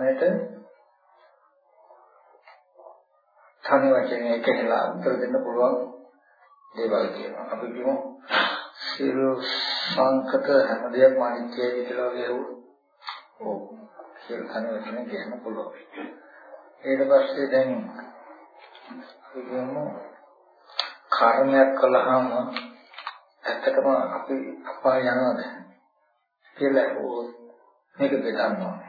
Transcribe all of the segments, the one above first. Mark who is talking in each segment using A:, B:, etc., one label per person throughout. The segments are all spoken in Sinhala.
A: ප්‍රශ්නෙට තනි වචනයක කියලා උත්තර දෙන්න පුළුවන් දේවල් කියනවා. අපි කියමු සියලු සංකත හැම දෙයක්ම අනිත්‍යයි කියලා කියවුවොත් ඔව් කියලා තනි වචනයෙන් කියන්න පුළුවන්. ඊට පස්සේ දැන් අපි කියමු කර්මයක් කළාම ඇත්තටම අපි අපාය යනවාද කියලා මේක බෙදන්නවා.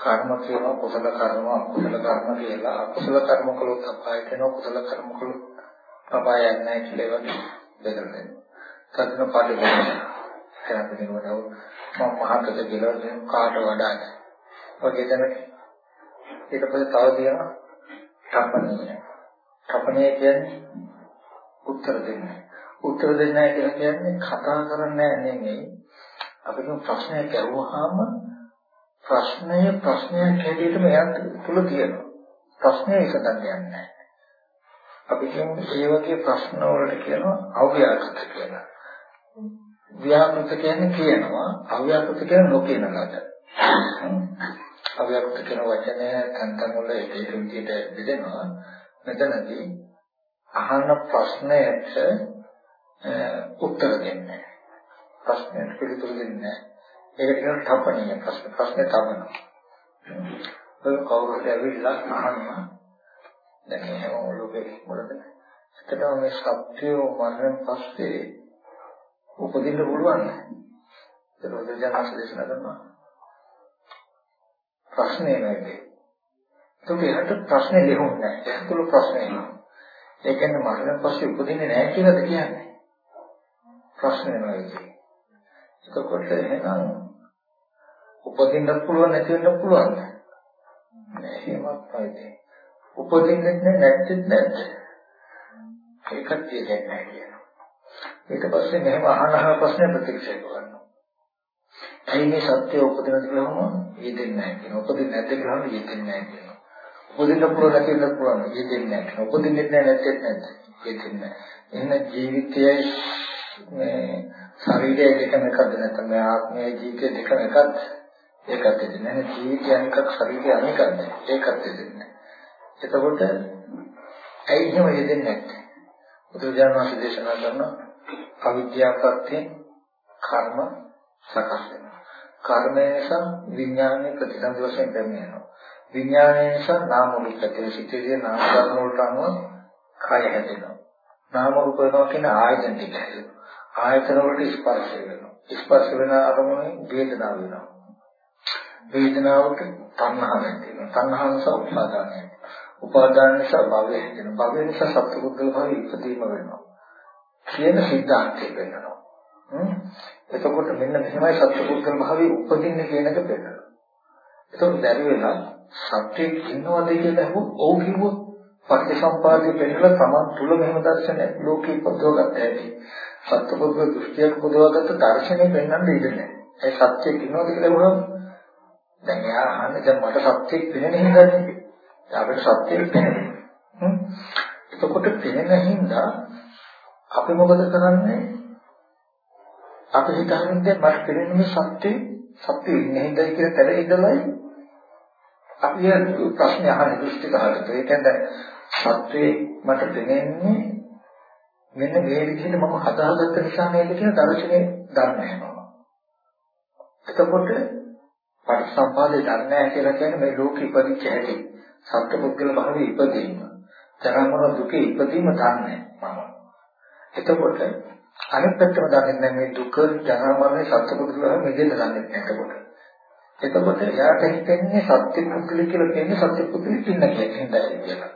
A: කර්ම කියනවා කුසල කර්ම අකුසල කර්ම කියලා. අකුසල කර්ම කළොත් අපායට යනවා කුසල කර්ම කළොත් අපායක් නැහැ කියලා ඒවා බෙදලා දෙනවා. සත්‍යන පාඩේ වෙනවා. එතන දෙනවද මම මහතට කියලා කාට වඩාද? ඔගේ දැනට ඊට පස්සේ තව තියෙනවා තප්පණය. තප්පණය කියන්නේ උත්තර දෙන්නේ. උත්තර දෙන්නේ කියලා කියන්නේ කතා කරන්නේ නෙමෙයි. අපිට ප්‍රශ්නයක් අහුවාම ප්‍රශ්නය ප්‍රශ්නයක් හැටියටම එයත් තුල තියෙනවා. ප්‍රශ්නය විසඳන්න යන්නේ අපි කියන්නේ ඒ වගේ ප්‍රශ්න වලට කියනවා අව්‍යාකෘත කියලා. ව්‍යාකෘත කියන්නේ කියනවා අව්‍යාකෘත කියන්නේ නොකියන ලද. අව්‍යාකෘත කියන වචනය තන්තන් වල ඒක විදිහට බෙදෙනවා. මෙතනදී අහන ප්‍රශ්නයට උත්තර දෙන්නේ. ප්‍රශ්නයට පිළිතුරු දෙන්නේ. ඒකට කියන තපණීය ප්‍රශ්න ප්‍රශ්නේ තවනවා. ඔය කවුරු හරි ඇවිල්ලා අහනවා. දැන් මේ හැම ලෝකෙ මොකද? ඇත්තටම මේ සත්‍යය මරණයෙන් පස්සේ උපදින්න පුළුවන්. ඒක රොදජනස් දේශනා කරනවා. ප්‍රශ්නේ නැති. ඒක එහට ප්‍රශ්නේ ලියුන්නේ නැහැ. ඒක තුල ප්‍රශ්නේ එනවා. ඒ කියන්නේ මරණයෙන් පස්සේ උපදින්නේ නැහැ කියලාද කියන්නේ? ප්‍රශ්නේ නෙවෙයි. එතකොට එහෙනම් උපදින්නත් පුළුවන් නැති වෙන්නත් පුළුවන්. නෑ එහෙමත් නැහැ. උපදින්නෙත් නෑ නැත්නම් නැත්. ඒකත් කියන්නේ නැහැ කියනවා. ඊට පස්සේ මෙහෙම අහන අහන ප්‍රශ්න ප්‍රතික්ෂේප කරනවා. ඇයි මේ සත්‍ය උපදිනද කියලාම යෙදෙන්නේ නැහැ කියනවා. උපදින්නේ නැද්ද කියලාම යෙදෙන්නේ නැහැ කියනවා. උපදින්න පුළුවන් නැති වෙන්න පුළුවන් යෙදෙන්නේ නැහැ කියනවා. උපදින්නෙත් නෑ නැත්නම් නැත්. යෙදෙන්නේ නැහැ. එහෙනම් ජීවිතයයි මේ ශරීරය දෙකම එකද නැත්නම් මේ ආත්මය ජීවිතය දෙකම එකද ඒකත් දෙන්නේ නැහැ. ජීවිතය අනිකක් ශරීරය අනිකක්ද ඒකත් දෙන්නේ එතකොට ඇයි එහෙම දෙන්නේ නැත්තේ? බුදුරජාණන් වහන්සේ දේශනා කරන අවිද්‍යාවපත්යෙන් කර්ම සකස් වෙනවා. කර්මය නිසා විඥානයේ ප්‍රතිසන්දි වශයෙන් පැමිණෙනවා විඥානය නිසා නාම රූප ඇති සිටියේ නාම ධර්ම වලට අනුව කය හැදෙනවා. නාම රූප වෙනවා කියන ආයතන ටික හැදෙනවා. ආයතන වලට ස්පර්ශ වෙනවා. ස්පර්ශ වෙන අරමුණේ වේදනාව වෙනවා. වේදනාවට තණ්හාව ඇතිවෙනවා. තණ්හාව නිසා උපාදානය වෙනවා. උපාදාන නිසා භවය හැදෙනවා. භවය නිසා සත්පුද්ගල භවය ඉපදීම වෙනවා. කියන සිද්ධාන්තය වෙනවා. එතකොට මෙන්න මෙහෙමයි සත්පුද්ගල භවය උපදින්නේ කියන එක පෙන්නනවා. එතකොට බැරි වෙලා සත්‍යයක් ඉන්නවද කියලා අහුවොත් ඔව් කිව්වොත් පටිසම්පාදයේ පෙන්නලා තමන් තුල මෙහෙම දර්ශනයක් ලෝකෙ පොදවගත්ත ඇති. සත්පුරුෂ දෘෂ්ටියක් පොදවාගත්ත දර්ශනය පෙන්වන්න ඉඩ නැහැ. ඒ සත්‍යයක් ඉන්නවද කියලා වුණා. දැන් එයා අහන්නේ දැන් මට සත්‍යයක් පෙනෙන හින්දානේ. අපිට සත්‍යයක් පෙනෙන්නේ. එතකොට පෙනෙන හින්දා අපි මොකද කරන්නේ? අපි හිතන්නේ මට පෙනෙන මේ සත්‍ය සත්‍ය ඉන්නේ හින්දායි කියලා තැන ඉඳලායි අපි ප්‍රශ්න අහන්නේ දෘෂ්ටි කාලේ. ඒ කියන්නේ සත්‍යේ මට පෙනෙන්නේ මෙන්න මේ විදිහට මම හදාගත්ත නිසා මේක කියන දර්ශනේ ගන්න යනවා. එතකොට පටිසම්පාදේ දන්නේ කියලා කියන්නේ මේ ලෝකෙ ඉපදිච්ච හැටි. සත්පුද්ගල භාවයේ ඉපදීම. ජරාමර දුකේ ඉපදීම දන්නේ මම. එතකොට අනිත් පැත්තම දන්නේ නැහැ මේ දුක ජරාමරනේ සත්පුද්ගල භාවයේ මෙදෙන්න දන්නේ නැහැ එතකොට. එතකොට එයාට හිතෙන්නේ සත්පුද්ගල කියලා කියන්නේ සත්පුද්ගලෙ ඉන්න කියලා.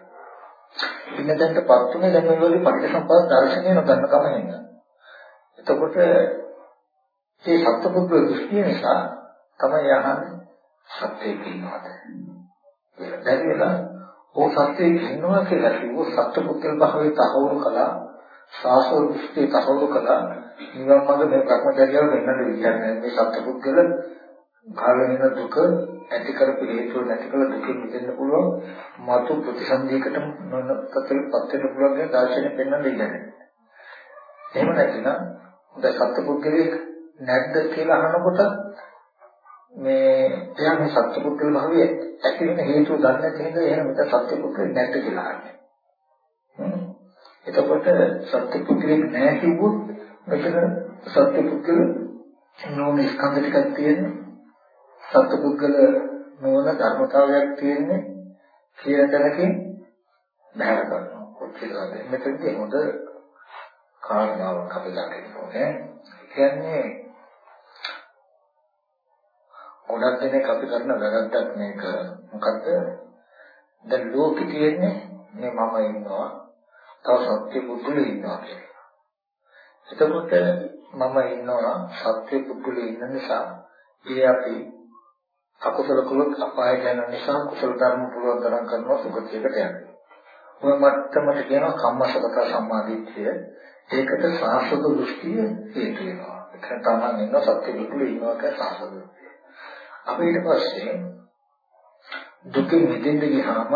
A: ඉන්නදන්ටපත් උනේ දැන් මේ වගේ පටිච්චසමුප්පාද දර්ශනය නොදන්න කම හින්දා. එතකොට මේ සත්පුද්ගල දෘෂ්ටිය නිසා තමයි යහන්නේ සත්‍යයේ ඉන්නවද කියලා. බැරි වෙලා ඕ සත්‍යයේ ඉන්නවා කියලා කිව්වොත් සත්පුද්ගල භාවයේ තහවුරු කළා සාසෝ දෘෂ්ටි තහවුරු කළා. නිවන් මාර්ග මේ භ්‍රමචර්යාව වෙන්නද විචාරණය මේ සත්පුද්ගල භාවයෙන් දුක ඇති කරපු හේතුව නැති කළ දුකෙන් මිදෙන්න පුළුවන්. මතු ප්‍රතිසන්දියකට නොනතලපත් වෙන්න පුළුවන් කියන දර්ශනය පෙන්වන්න ඉන්නේ. එහෙම නැතිනම් හොඳ සත්පුද්ගලයෙක් නැද්ද කියලා අහනකොට මේ එයා මේ සත්පුද්ගල භාවය ඇති වෙන හේතුව දන්නේ නැති හින්දා එහෙනම් මෙතන සත්පුද්ගල නැද්ද කියලා අහන්නේ. එතකොට සත්පුද්ගලෙක් නැහැ කිව්වොත් මෙතන සත්පුද්ගල නෝන ස්කන්ධ ටිකක් තියෙන්නේ සත්පුද්ගල නෝන ධර්මතාවයක් තියෙන්නේ කියන තැනකින් බහැර කරනවා. කොච්චරද මෙතනදී හොඳ කාරණාවක් අපි ළඟ ඕනේ. කියන්නේ ගොඩක් දෙනෙක් අපි කරන වැරද්දක් මේක මොකද්ද? දැන් ලෝකෙ තියෙන්නේ මේ මම ඉන්නවා තව සත්‍ය පුදුලේ ඉන්නවා කියලා. එතකොට මම ඉන්නවා සත්‍ය පුදුලේ ඉන්න නිසා ඒ අපි අකුසල කුලක් අපායට යන නිසා කුසල ධර්ම පුළුවන් තරම් කරනවා සුගතියකට යන්න. ඔය මට්ටමට කියනවා කම්මසගත සම්මාදිට්ඨිය. ඒකට සාසක දෘෂ්ටිය හේතු වෙනවා. ඒක තමයි ඉන්න සත්‍ය පුදුලේ ඉන්නවා කියන සාසක දෘෂ්ටිය. අපි ඊට පස්සේ දුකින් මිදෙන්න ගියාම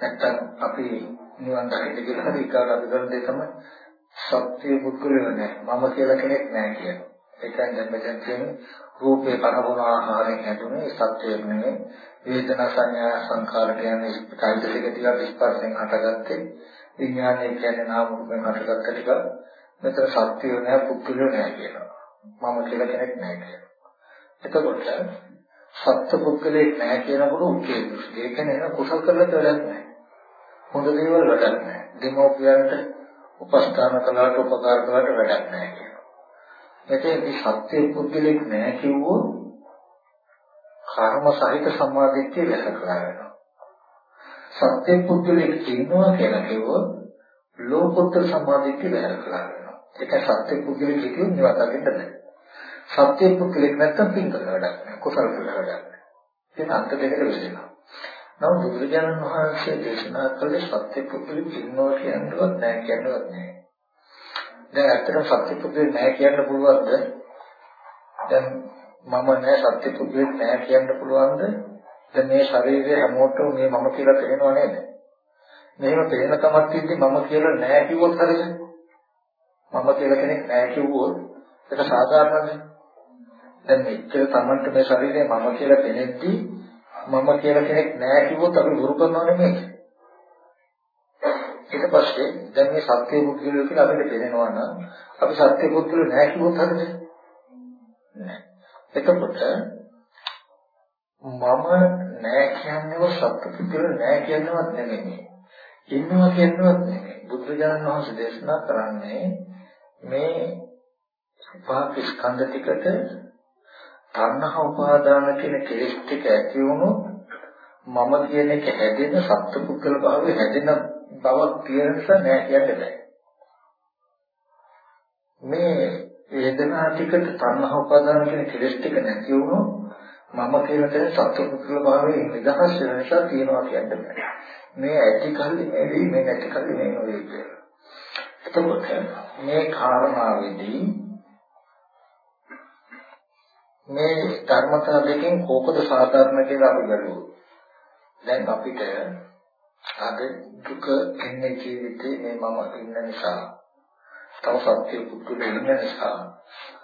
A: නැත්තම් අපි නිවන් දකින්න කියලා හරි කාට අපි කරන දේ තමයි සත්‍ය පුද්ගලයෝ නෑ මම කියලා කෙනෙක් නෑ කියන. ඒකෙන් දැන් මෙතන කියන්නේ රූපේ පනවන ආහාරයෙන් හැදුනේ සත්‍යයක් නෙමෙයි වේදනා සංඥා සංකාර කියන්නේ කායික ටික ස්පර්ශයෙන් හටගත්තේ විඥානය කියන්නේ නාම රූපයෙන් හටගත්ත ටික මෙතන සත්‍යය නෑ පුද්ගලයෝ නෑ කියනවා. මම කියලා කෙනෙක් නෑ කියනවා. එතකොට සත්‍ය පුද්ගලයෙක් නෑ කියනකොට උකේ ඒ කියන්නේ කුසල කරලා වැඩක් නෑ. හොඳ දේවල් වැඩක් නැහැ. දෙමෝපියන්ට උපස්ථාන කළාට උපකාර කළාට වැඩක් නැහැ කියනවා. එතෙන්දී සත්‍ය පුද්ගලෙක් නැහැ කිව්වොත් කර්ම සහිත සම්මාදිට්ඨිය වැසකලා වෙනවා. සත්‍ය පුද්ගලෙක් ඉන්නවා කියලා කිව්වොත් ලෝකෝත්තර සම්මාදිට්ඨිය වැසකලා වෙනවා. ඒක සත්‍ය පුද්ගලෙක් කියුවොත් නිවතකින්ද නැහැ. සත්‍ය පුද්ගලෙක් නැත්තම් පින්කල වැඩක් නැහැ. කුසල කළ වැඩක් නැහැ. ඒක අන්ත දෙකට විසෙනවා. නමුත් බුදුරජාණන් වහන්සේ දේශනා කළේ සත්‍ය පුදුලි ඉන්නවා කියනවත් නැහැ කියනවත් නැහැ. දැන් ඇත්තටම සත්‍ය පුදුලි නැහැ කියන්න පුළුවන්ද? දැන් මම නැහැ සත්‍ය පුදුලි නැහැ කියන්න පුළුවන්ද? දැන් මේ ශරීරය හැමෝටම මේ මම කියලා තේරෙනව නේද? මෙහෙම පේන කමක් තියද්දි මම කියලා නැහැ කිව්වොත් හරිද? මම කියලා කෙනෙක් නැහැ කිව්වොත් ඒක සාධාරණද? දැන් මෙච්චර Tamanට මේ ශරීරය මම කියලා දැනෙද්දී මම කියලා කෙනෙක් නැහැ කිව්වොත් අපි ගුරු කරනව නෙමෙයි. ඊට පස්සේ දැන් මේ සත්‍ය පුද්ගලයෝ කියලා අපිට තේරෙනවා නම් අපි සත්‍ය පුද්ගලයෝ නැහැ කිව්වොත් හරිද? නැහැ. එතකොට මම නැහැ කියන්නේව සත්‍ය පුද්ගලයෝ නැහැ කියනවත් නෙමෙයි. ඉන්නවා කියනවත් නෙමෙයි. බුදුරජාණන් වහන්සේ දේශනා කරන්නේ මේ උපාක ස්කන්ධ ටිකට තණ්හා උපාදාන කියන කෙලෙස් ටික ඇති වුණොත් මම කියන එක හැදෙන සත්පුද්ගල භාවය හැදෙන බවක් තියෙන නිසා නෑ කියන්න බෑ. මේ වේදනා ටිකට තණ්හා උපාදාන කියන කෙලෙස් ටික නැති වුණොත් මම කියන තැන සත්පුද්ගල භාවයේ නිදහස් වෙන නිසා තියනවා කියන්න බෑ. මේ ඇති කල්ලි නෙවෙයි මේ නැති කල්ලි නෙවෙයි කියලා. එතකොට මේ කාරණාවේදී මේ ධර්මතා දෙකෙන් කෝකද සාධාරණ කියලා අපි බලුවොත් දැන් අපිට අද දුක එන්නේ ජීවිතේ මේ මම ඉන්න නිසා තව සත්‍ය පුදුල ඉන්න නිසා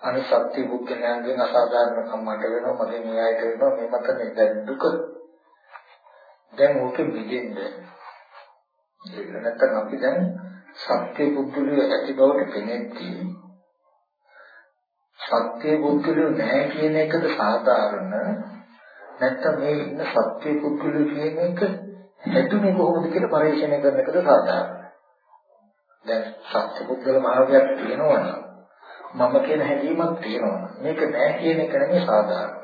A: අනිත් සත්‍ය පුද්ගලයන්ගෙන් අසාධාරණ කම්මට වෙනවා මගේ න්‍යායට වෙනවා මේ මතනේ දැන් දුක. දැන් ඕක මිදෙන්න. ඒක නැත්නම් අපි දැන් සත්‍ය පුදුලිය ඇති බවට පෙනෙද්දී සත්‍ය පුද්ගලයෝ නැහැ කියන එකද සාධාරණ? නැත්නම් මේ ඉන්න සත්‍ය පුද්ගලයෝ කියන එක හැදුනේ කොහොමද කියලා පරීක්ෂණය කරන එකද සාධාරණ? දැන් සත්‍ය පුද්ගල භාවයක් තියෙනවනම් මම කියන හැඟීමක් තියෙනවනම් මේක නැහැ කියන එක නෙමෙයි සාධාරණ.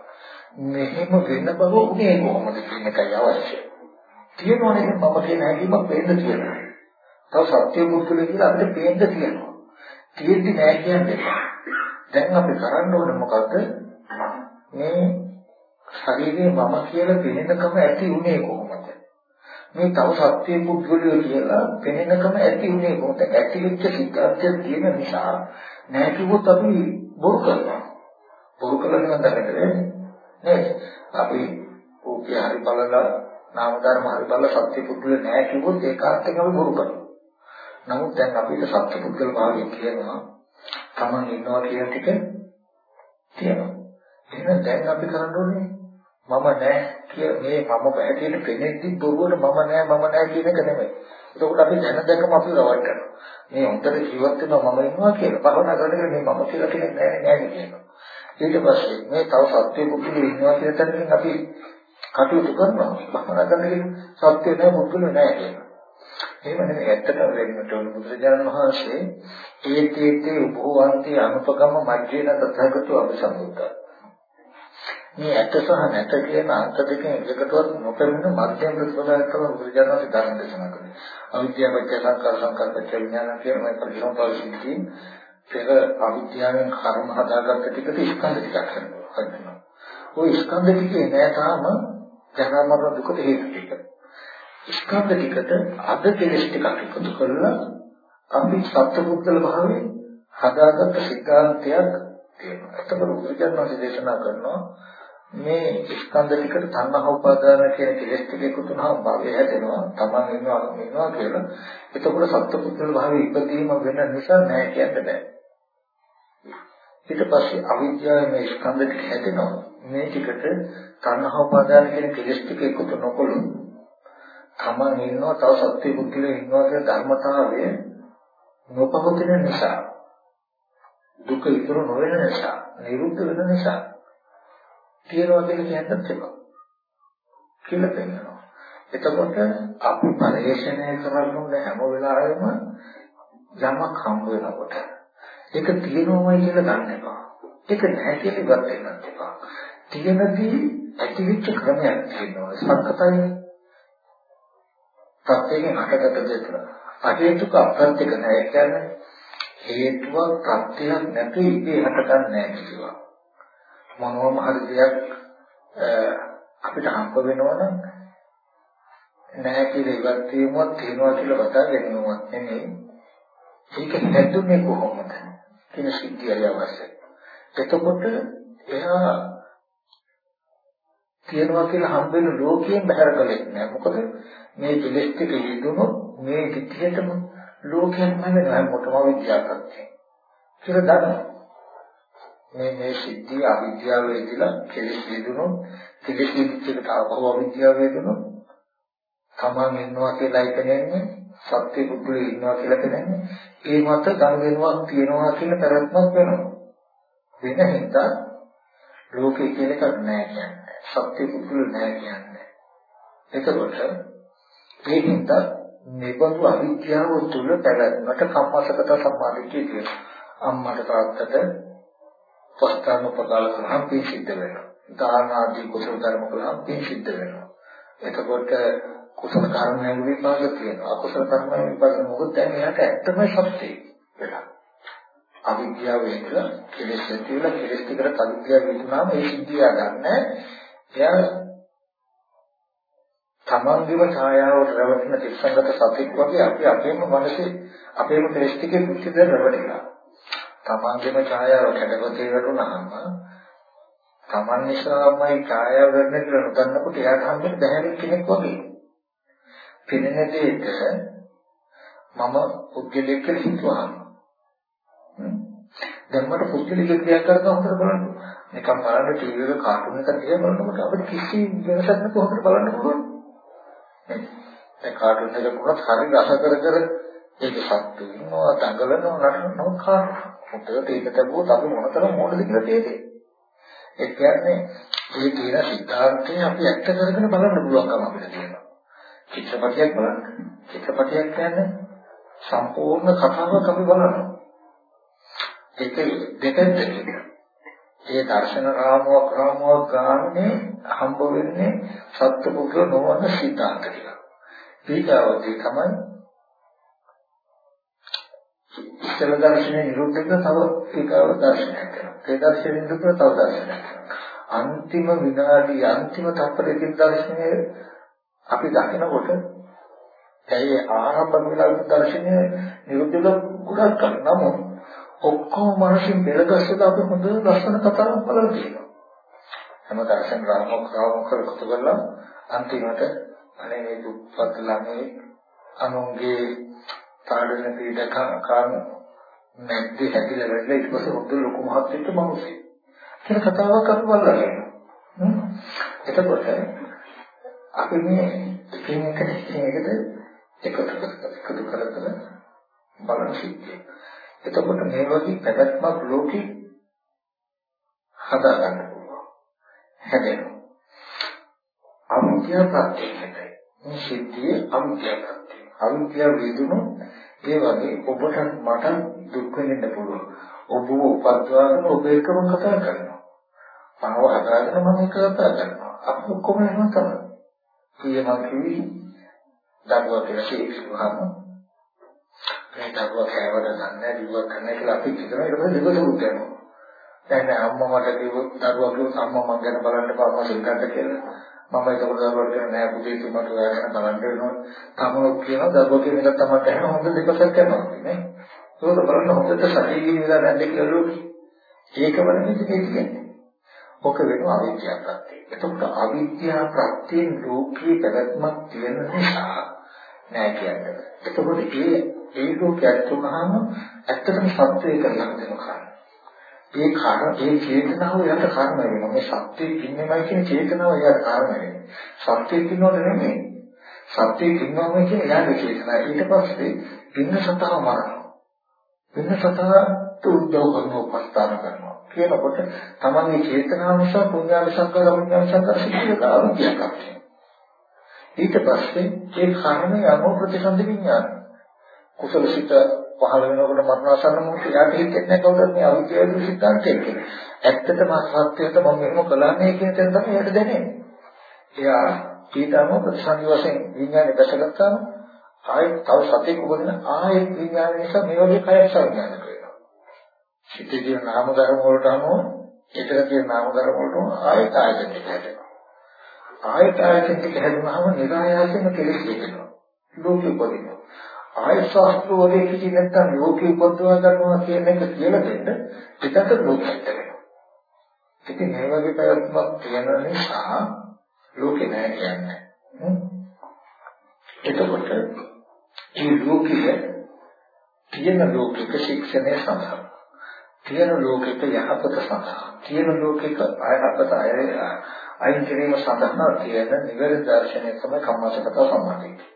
A: මෙහෙම වෙන බව උනේ කොහොමද කියන එකයි අවශ්‍ය. තියෙනවනේ මම කියන හැඟීමක් වෙන්න තියෙනවා. තව සත්‍ය පුද්ගලයෝ කියලා අපිට පේන්න තියෙනවා. තියෙද්දි නැහැ කියන්නේ. දැන් අපි කරන්න ඕනේ මොකද්ද? මේ ශරීරේ මම කියලා පෙනෙනකම ඇති උනේ කොහොමද? මේ තව සත්‍ය පුද්ගලයෝ කියලා පෙනෙනකම ඇති උනේ කොහොමද? ඇති වෙච්ච සිද්ධාර්ථය තියෙන නිසා නෑ කිව්වොත් අපි බොරු කරනවා. බොරු කරලා නිකන් දැනගන්නේ නේද? අපි ඕකේ හරි බලලා නාම ධර්ම හරි බලලා සත්‍ය පුද්ගල නෑ කිව්වොත් ඒකාර්ථකව බොරු කරනවා. නමුත් දැන් අපිට සත්‍ය පුද්ගල භාවය කියනවා Taman ඉන්නවා කියන ටික තියෙනවා. එහෙනම් දැන් අපි කරන්න ඕනේ මම නෑ කිය මේ මම පැහැදිලිට පෙනෙද්දි බොරුවට මම නෑ මම නෑ කියන එක නෙමෙයි. එතකොට අපි දැන දැකම අපි රවට්ටනවා. මේ හොඳට ජීවත් වෙනවා මම ඉන්නවා කියලා. භවනා කරනකොට මේ මම කියලා කෙනෙක් නෑ නෑ කියනවා. ඊට පස්සේ මේ තව සත්‍ය පුද්ගලෙ ඉන්නවා කියන තැනකින් අපි කටයුතු කරනවා. භවනා කරනකොට සත්‍ය නෑ පුද්ගලෙ නෑ කියනවා. එහෙම නෙමෙයි ඇත්තටම වෙන්නට ඕන බුදුරජාණන් වහන්සේ ඒකේතේ උභවන්තේ අනුපගම මජ්ජේන තථාගතෝ අභිසම්බුද්ධ. මේ ඇත්ත සහ නැත කියන අන්ත දෙකෙන් එකකටවත් නොපෙරෙන මධ්‍යම ප්‍රතිපදාවක් තමයි බුදුජානක ධර්ම දේශනා කරන්නේ අවිද්‍යාව පත්‍ය සංකාර සංකාර පත්‍ය විඥාන කියන මේ ප්‍රතිසම්පාද සිද්ධීන් පෙර අවිද්‍යාවෙන් කර්ම හදාගත්ත ටිකට ස්කන්ධ ටිකක් කරනවා ওই ස්කන්ධ ටිකේ නෑ තාම ජරා මරණ දුකට හේතු ටික. ස්කන්ධ ටිකට අද කෙලස් ටිකක් එකතු කරලා අපි සත්පුද්ගල භාවයේ හදාගත්ත සිද්ධාන්තයක් තියෙනවා. එතකොට බුදුජානක දේශනා කරනවා මේ ස්කන්ධ ටිකට තණ්හා උපාදාන කියන කෙලස් ටික එකතු වුණාම භවය හැදෙනවා. තමන් ඉන්නවා ඉන්නවා කියලා. එතකොට සත්පුද්ගල භාවයේ ඉපදීම වෙන නිසා නෑ කියන්න බෑ. ඊට පස්සේ අවිද්‍යාව මේ ස්කන්ධ ටික හැදෙනවා. මේ ටිකට තණ්හා උපාදාන කියන කෙලස් ටික එකතු නොකොළොත් තමන් ඉන්නවා තව සත්‍ය පුද්ගලයෝ ඉන්නවා කියන ධර්මතාවය නොපවතින නිසා දුක ඉතුරු නොවන නිසා නිරුද්ධ වෙන නිසා තියනවා කියලා කියන්නත් එපා. කියලා පෙන්නනවා එතකොට අපි පරිශ්‍රණය කරන හැම වෙලාවෙම යමක් හම්බ වෙනකොට. ඒක තියෙනවමයි කියලා ගන්න එපා. ඒක නැහැ කියලා ඉවත් වෙන්නත් එපා. තියෙනදී ඇතිවෙච්ච ක්‍රමයක් තියෙනවා. සංකතයි ප්‍රත්‍යයෙන් හටගත දෙයක්. අහේතුක අප්‍රත්‍යක නැහැ කියන්නේ හේතුව ප්‍රත්‍යයක් නැති ඉතේ හටගන්නේ නැහැ කියනවා. මොනවම හරි දෙයක් අපිට හම්බ වෙනවනම් නැහැ කියලා ඉවත් වීමවත් තියනවා කියලා බතා ගැනීමවත් නෙමෙයි. ඒක නැතුනේ කොහොමද? කියන සිද්ධිය අවශ්‍යයි. එතකොට එයා තියනවා කියලා හම්බ වෙන ලෝකයෙන් බහැර කලේ නෑ. මොකද මේ දෙලෙස් ටික යෙදුණොත් මේ විදිහටම ලෝකයෙන් නැවෙනවා මොකම විද්‍යාවක්ද කියලා දන්නවා. මේ මේ සිද්ධිය අවිද්‍යාව වේදිලා කෙලෙස් යෙදුණොත් කෙලෙස් විදිහට ආවව අවිද්‍යාව යෙදුණොත් තමන් ඉන්නවා කියලා හිතන්නේ සත්‍ය පුදුලේ ඉන්නවා කියලා කියන්නේ ඒ මත ගල් වෙනවා තියනවා කියන පැවැත්මක් වෙනවා. වෙන හින්දා ලෝකේ කියන එකක් නෑ කියන්නේ. සත්‍ය පුදුල නෑ කියන්නේ. එතකොට ඒකින්ද මේබඳු අවිද්‍යාව තුල පැවැත්මට කම්මසගත සම්මාදිටිය කියනවා. අම්මට තාත්තට පස්තන පදාල කරාම පින් සිද්ධ වෙනවා. දාන ආදී කුසල ධර්ම කළාම පින් සිද්ධ වෙනවා. එතකොට කුසල කර්මයන් විපාක තියෙනවා. අකුසල කර්මයන් විපාක මොකද දැන් එයාට ඇත්තම සත්‍යයි වෙලා. අවිද්‍යාව එක කෙලෙස් ඇතිවලා කෙලෙස් ටිකට අවිද්‍යාව විදුනාම ඒ සිද්ධිය ගන්න එයා තමන්ගේම ඡායාවට රැවටෙන තිස්සඟත සතෙක් වගේ අපි අපේම මනසේ අපේම ශ්‍රේෂ්ඨකේ පිටිද රැවටිලා. තමන්ගේම ඡායාව කැඩපතේ වැටුනහම තමන් නිසාමයි ඡායාව ගන්න කියලා නොදන්නකොට එයාට හම්බෙන්නේ බැහැරින් කෙනෙක් වගේ. පිනෙන දෙයක මම පුද්ගලයෙක් කියලා හිතුවාම දැන් මට පුද්ගලික ක්‍රියා කරනවා හොඳට බලන්න. නිකන් බලන්න ටීවී එක කාටුන් එකක් දිහා බලනකොට අපිට කිසි වෙනසක් නැතුව හොඳට බලන්න පුළුවන්. දැන් කාටුන් එක වුණත් හරි රස කර කර ඒක සත්තු ඉන්නවා දඟලනවා නටනවා. කාට හොඳට ඒක තිබුණොත් අපි මොනතරම් මොනද කියලා තේරෙන්නේ. ඒ කියන්නේ මේ තියෙන සිද්ධාන්තය අපි ඇත්ත කරගෙන බලන්න පුළුවන්කම අපිට තියෙනවා. චිත්‍රපටයක් බලන්න. චිත්‍රපටයක් කියන්නේ සම්පූර්ණ කතාවක් අපි බලනවා. ඒක දෙකෙන් ඒ දර්ශන රාමුවක් රාමුවක් ගානේ හම්බ වෙන්නේ සත්පුරුෂ නොවන සිතාන්ත කියලා. ඊටවදී තමයි ඉස්සල දර්ශනේ නිරුද්ධ කරන තව ඊගාව දර්ශනයක් කරනවා. ඒ දර්ශනේ නිරුද්ධ කරන තව දර්ශනයක් කරනවා. අන්තිම විනාඩි අන්තිම තත්පරයකින් දර්ශනය අපි දකිනකොට ඒ ආරම්භ වෙලා දර්ශනය නිරුද්ධ වෙලා ගොඩක් කරනවා. නමුත් ඔක්කොම මානසික පෙරදස්සලා අපි හොඳ ලස්සන කතාවක් බලලා තියෙනවා. හැම දර්ශන රාමක රාමක එකතු කරලා අන්තිමට අනේ මේ දුප්පත් ළමයි අනුන්ගේ තාඩන පීඩක කාම නැද්දි හැදිලා වැඩිලා ඊට පස්සේ හොඳ ලොකු මහත්යෙක් මිනිස්සෙක්. කියන කතාවක් අපි බලලා එතකොට අපි මේ එකින් එකට එකින් එකට එකතු එකතු කර කර බලන සිද්ධිය. එතකොට මේ වගේ පැවැත්මක් ලෝකේ හදා ගන්න පුළුවන්. හැදෙනවා. අවිද්‍යාව ප්‍රත්‍යක්ෂයි. මේ සිද්ධිය අවිද්‍යාව ප්‍රත්‍යක්ෂයි. අවිද්‍යාව වේදුණු ඒ වගේ ඔබට මට දුක් වෙන්න පුළුවන්. ඔබ උපද්දවාගෙන ඔබ එකම කතා කරනවා. මම හදාගෙන මම එක කතා කරනවා. අපි ඔක්කොම එහෙම තමයි. කීයමක් කිවි දරුවා කියලා කියනවා. මේ දරුවා කෑවට දන්නේ දිව්වක් කරන්න කියලා අපි හිතනවා ඒක තමයි දෙවල උත්තරම. දැන් අම්මා මට කිව්ව දරුවා කිව්ව අම්මා මං ගැන බලන්න පාපා දෙන්නට කියලා. මම ඒක දරුවාට කියන නෑ පුතේ තුමට ඔයා ගැන බලන්න වෙනවා. තමෝ කියන දරුවා කියන එක තමයි ඇහෙන හොඳ දෙකක් කරනවා නේ. ඒක බලන්න හොඳට සතියින් ඉඳලා නැද්ද කියලා ලෝකෙ. ඒකම නෙමෙයි කියන්නේ. ඔක වෙනවා අවිද්‍යාව ප්‍රත්‍යය. එතකොට අවිද්‍යාව ප්‍රත්‍යයෙන් ලෝකේ පැවැත්මක් තියෙන නිසා නෑ කියන්නේ. එතකොට ඒ ඒ ලෝකයක් තුනහම ඇත්තටම සත්‍යය කරලා දෙනවා. ඒ කාර ඒ චේතනාව යට කර්ම වෙනවා. මේ සත්‍යයේ ඉන්නමයි කියන චේතනාව යට කර්ම වෙනවා. සත්‍යයේ ඉන්නවද නෙමෙයි. සත්‍යයේ ඉන්නවම කියන යාගේ චේතනාව. ඊට පස්සේ පින්න සතහ මරනවා. පින්න සතහට උද්දව කරනවා උපස්ථාන කරනවා. කියනකොට තමන්ගේ චේතනාව නිසා පුණ්‍යාව සංකාර පුණ්‍යාව සංකාර සිද්ධ ආරම්භයක් ඊට පස්සේ ඒ කර්මය අනුව ප්‍රතිසන්ද විඥාන කුසල සිත පහළ වෙනකොට මරණාසන්න මොහොතේ යාට හිතෙන්නේ කවුරුත් මේ අවිද්‍යාව සිද්ධාන්තය කියලා. ඇත්තටම සත්‍යයට මම මෙහෙම කළානේ කියන තැන තමයි යාට දැනෙන්නේ. එයා ඊටම ප්‍රතිසන්දි වශයෙන් විඥානේ දැසගත්තාම ආයෙත් තව සතෙක් උපදින ආයෙත් විඥාන නිසා මේ වගේ කයක් සංඥාන කරනවා. හිතේ තියෙන නාම ධර්ම වලට අනුව ඒතර තියෙන නාම ධර්ම වලට ආයෙත් ආයතන එක හැදෙනවා. ආයෙත් ආයතන එක හැදුනහම නිරායාසයෙන්ම කෙලෙස් වෙනවා. ලෝකෙ උපදිනවා. ආය ශාස්ත්‍රවලේ කිසි නැත්තම් ලෝකෙ උපදවා ගන්නවා කියන එක කියලා දෙන්න පිටත ලෝකෙට වෙනවා. ඉතින් මේ වගේ පැවැත්මක් තියෙන නිසා ලෝකෙ නෑ කියන්නේ. එතකොට මේ ලෝකෙ තියෙන ලෝකික ශික්ෂණය සඳහා තියෙන ලෝකික යහපත සඳහා තියෙන ලෝකික අයහපත අයින් කිරීම සඳහා තියෙන නිවැරදි දර්ශනය තමයි කම්මසගත සම්මාදිට.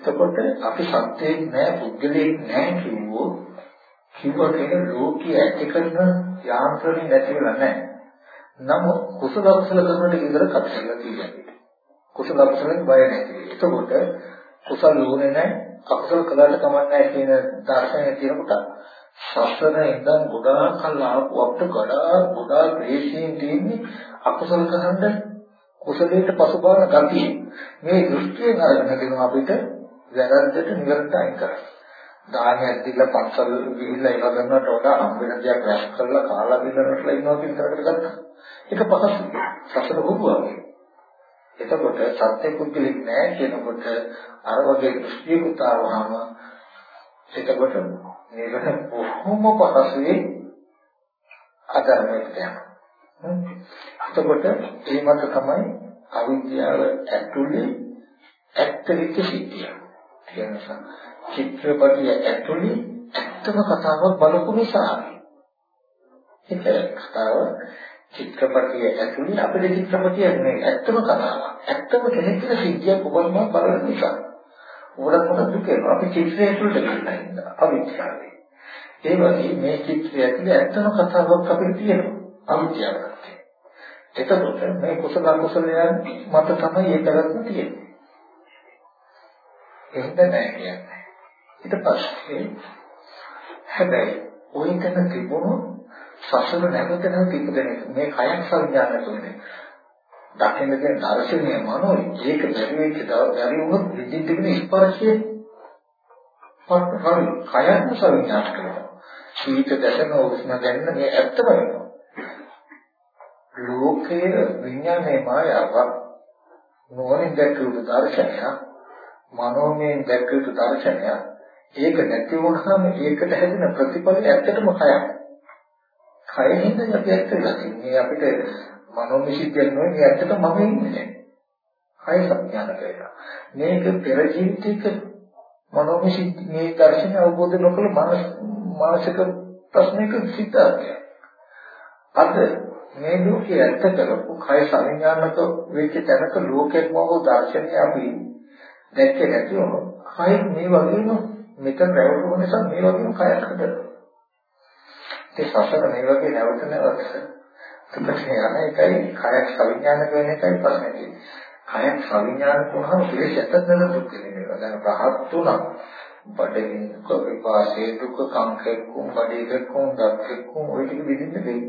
A: එතකොට අපි සත්‍යයක් නෑ පුද්ගලයෙක් නෑ කිව්වෝ කිව්වට ලෝකයේ ඇති කරන යාන්ත්‍රණي නැති වෙලා නෑ. නමුත් කුසල කුසල කරනට විතර කටසලා තියෙනවා. කුසල කුසලෙන් බය නැති. එතකොට කුසල ලෝනේ නෑ අකුසල කළාට කමක් නෑ කියන දර්ශනය තියෙනකොට සසර ඉඳන් ගොඩාක් කල් ආපු අපිට ගොඩාක් ගොඩාක් ක්ලේශයෙන් තියෙන්නේ අකුසල කරන්න කුසලයට පසුබාන ගතිය. මේ දෘෂ්ටියෙන් අරගෙන දෙනවා අපිට වැරද්දට නිවැරදිව අයින් කරන්න. දානයක් දීලා පන්සල් ගිහිල්ලා ඒව කරනවට වඩා හම්බෙන දේක් රැස් කරලා කාලා බින්නරట్లా ඉන්නවා කියන තරකට ගත්තා. ඒක පහසු. සසර හොබුවා. එතකොට සත්‍ය පුද්ගලෙක් නෑ කියනකොට අර වගේ දෘෂ්ටියකට ආවම එතකොට මේකට බොහොම පහසුවේ අධර්මයට යනවා. එතකොට ඒ මත තමයි අවිද්‍යාව ඇතුලේ ඇත්ත විච්ච සිද්ධිය. කියන නිසා චිත්‍රපටිය ඇතුලේ ඇත්තම කතාවක් බලපු නිසා ඒක කතාව චිත්‍රපටිය ඇතුලේ අපේ චිත්‍රපටිය නෙවෙයි ඇත්තම කතාවක්. ඇත්තම කෙනෙක් කියලා සිද්ධියක් ඔබම බලන නිසා. ඔබට මොකද දුකේනවා අපි චිත්‍රය ඇතුලට ගන්න ඉන්නවා. අවිද්‍යාවයි. ඒ වගේ මේ චිත්‍රය ඇතුලේ ඇත්තම කතාවක් අපිට තියෙනවා. අවිද්‍යාවක්. එතකොට මේ කුසල කුසලයන් මත තමයි ඒ කරන්නේ තියෙන්නේ. එහෙම නැහැ කියන්නේ. ඊට පස්සේ හැබැයි ඔයිතන තිබුණු සසල නැවත නැවත ඉපදෙන මේ කයන් සංඥාන තුනේ. දකින්න කියන දර්ශනය මනෝයි ඒක බැරි වෙච්ච බැරි වුණොත් විදිහට තිබෙන ස්පර්ශයේ පත් හරි කයන් සංඥාන කරනවා. සීත දැසන උෂ්ණ දැනෙන මේ ඇත්තම වෙනවා. ලෝකයේ විඥානයේ මායාවක් නොවනින් දැක්වූ දර්ශනයක් මනෝමය දැක්ක යුතු දර්ශනය ඒක නැති වුණාම ඒකට හැදෙන ප්‍රතිඵලය ඇත්තටම කයක්. කයෙන්ද අපි ඇත්ත ගන්නේ අපිට මනෝමය සිද්ධියක් නෙවෙයි මේ ඇත්තටම මම ඉන්නේ. කය සංඥාන කියලා. මේක පෙර ජීවිතයක මනෝමිෂි මේ දර්ශනය අවබෝධ නොකළ මානසික ප්‍රශ්නයක සිතාර්ථය. අද මේ ලෝකයේ ඇත්ත කරපු කය සංඥානක වෙච්ච තැනක ලෝකෙම වූ දර්ශනය අපි දැක්කේ නැති වුණොත් කය මේ වගේම මෙතන රැවටුම නිසා මේ වගේම කයක් හදනවා. ඒ සසර මේ වගේ නැවත නැවත තුකට යන එකයි කයක් සංඥානක වෙන එකයි ප්‍රශ්නේ තියෙන්නේ. කයක් සංඥානක වුණාම පිළිස ඇත්තට දුක් වෙනවා. දැන් රහත් තුනක් බඩගින් දුක විපාසේ දුක කාංකෙකුම් බඩේකකුම් දක්කෙකුම් ඔය ටික විඳින්න දෙයි.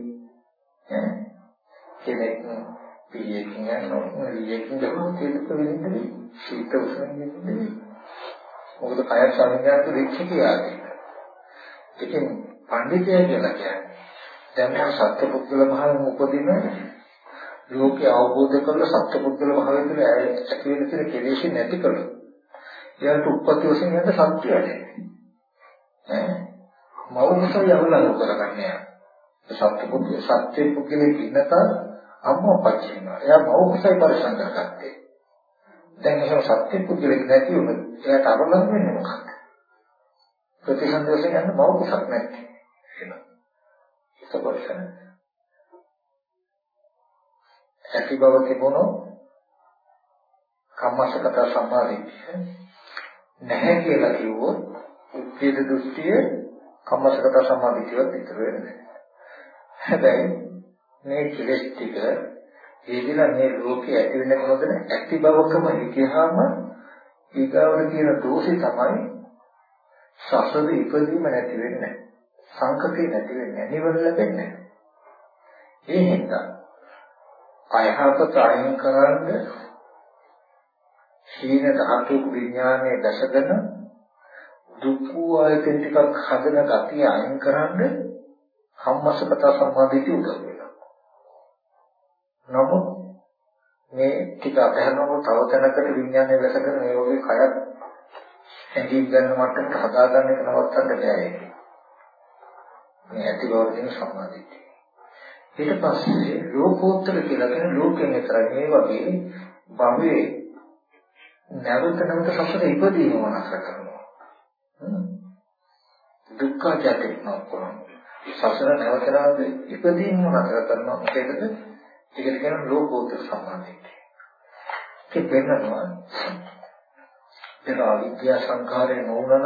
A: ඈ කෙනෙක් පිළියකින් යනවා පිළියකින් ගමු තේරුක විඳින්න දෙයි. සීත උෂ්ණ විඳින්න දෙයි. මොකද කය සංඥානක වෙච්ච කියාදී. ඉතින් පඬිතය කියලා කියන්නේ දැන් මේ සත්පුද්ගල භාවයෙන් උපදින ලෝකය අවබෝධ කරලා සත්පුද්ගල භාවය තුළ ඇති වෙන තියෙන කෙලෙස් නැති කළොත් එයාට උප්පත්ති වශයෙන් යන සත්‍යය ඈ මෞනසය යවලා කරගන්නේ සත්පුද්ගල සත්‍ය පුද්ගලෙක ඉන්නත අම්මා පච්චිනවා එයා මෞනසය පරිසම් කරගත්තේ. දැන් එහෙම සත්‍ය පුද්ගලෙක් නැති වුණොත් එයාට අරලං වෙන්නේ මොකක්ද? ප්‍රතිසන්දෝෂයෙන් යන මෞනසක් නැති වෙනවා එතකොට ඇති බව තිබුණොත් කම්මසගත සම්මාදිට්ඨිය නැහැ කියලා කිව්වොත් උච්ඡේද දෘෂ්ටිය කම්මසගත සම්මාදිට්ඨියවත් විතර වෙන්නේ හැබැයි මේ කෙලෙස් ටික හේදිලා මේ ලෝකේ ඇති වෙන මොකද ඇති බවකම හිතියාම ඊගාවට කියන දෝෂي තමයි සසද ඉපදීම නැති වෙන්නේ සංකතේ නැති වෙන්නේ නිවන ලැබෙන්නේ ඒ හින්දා අයහපත අයින් කරන්න සීන ධාතු විඥානයේ දැසගෙන දුක් වූ ආයතන ටිකක් හදන ගතිය අයින් කරන්න කම්මසපත සම්මාදිටි උදව් වෙනවා. නමුත් මේ ටික අතහැරනකොට තව තැනකට විඥානය වැසගෙන මේ වගේ කයක් ඇඟින් ගන්න මට්ටමට හදාගන්න එක නවත්තන්න බෑ. මේ ඇති බව කියන සම්මාදිට්ඨිය. ඊට පස්සේ ලෝකෝත්තර කියලා කියන ලෝකයෙන් විතරයි මේ වගේ භවයේ නැවත නැවත සසර ඉපදීම මනස කරනවා. දුක්ඛ ජාතික නොකරන. සසර නැවත නැවත ඉපදීම මනස කරනවා. ඒකද ඒකට කියන ලෝකෝත්තර සම්මාදිට්ඨිය. ඒක වෙනවා. ඒක අවිද්‍යා සංඛාරය නොවුනනම්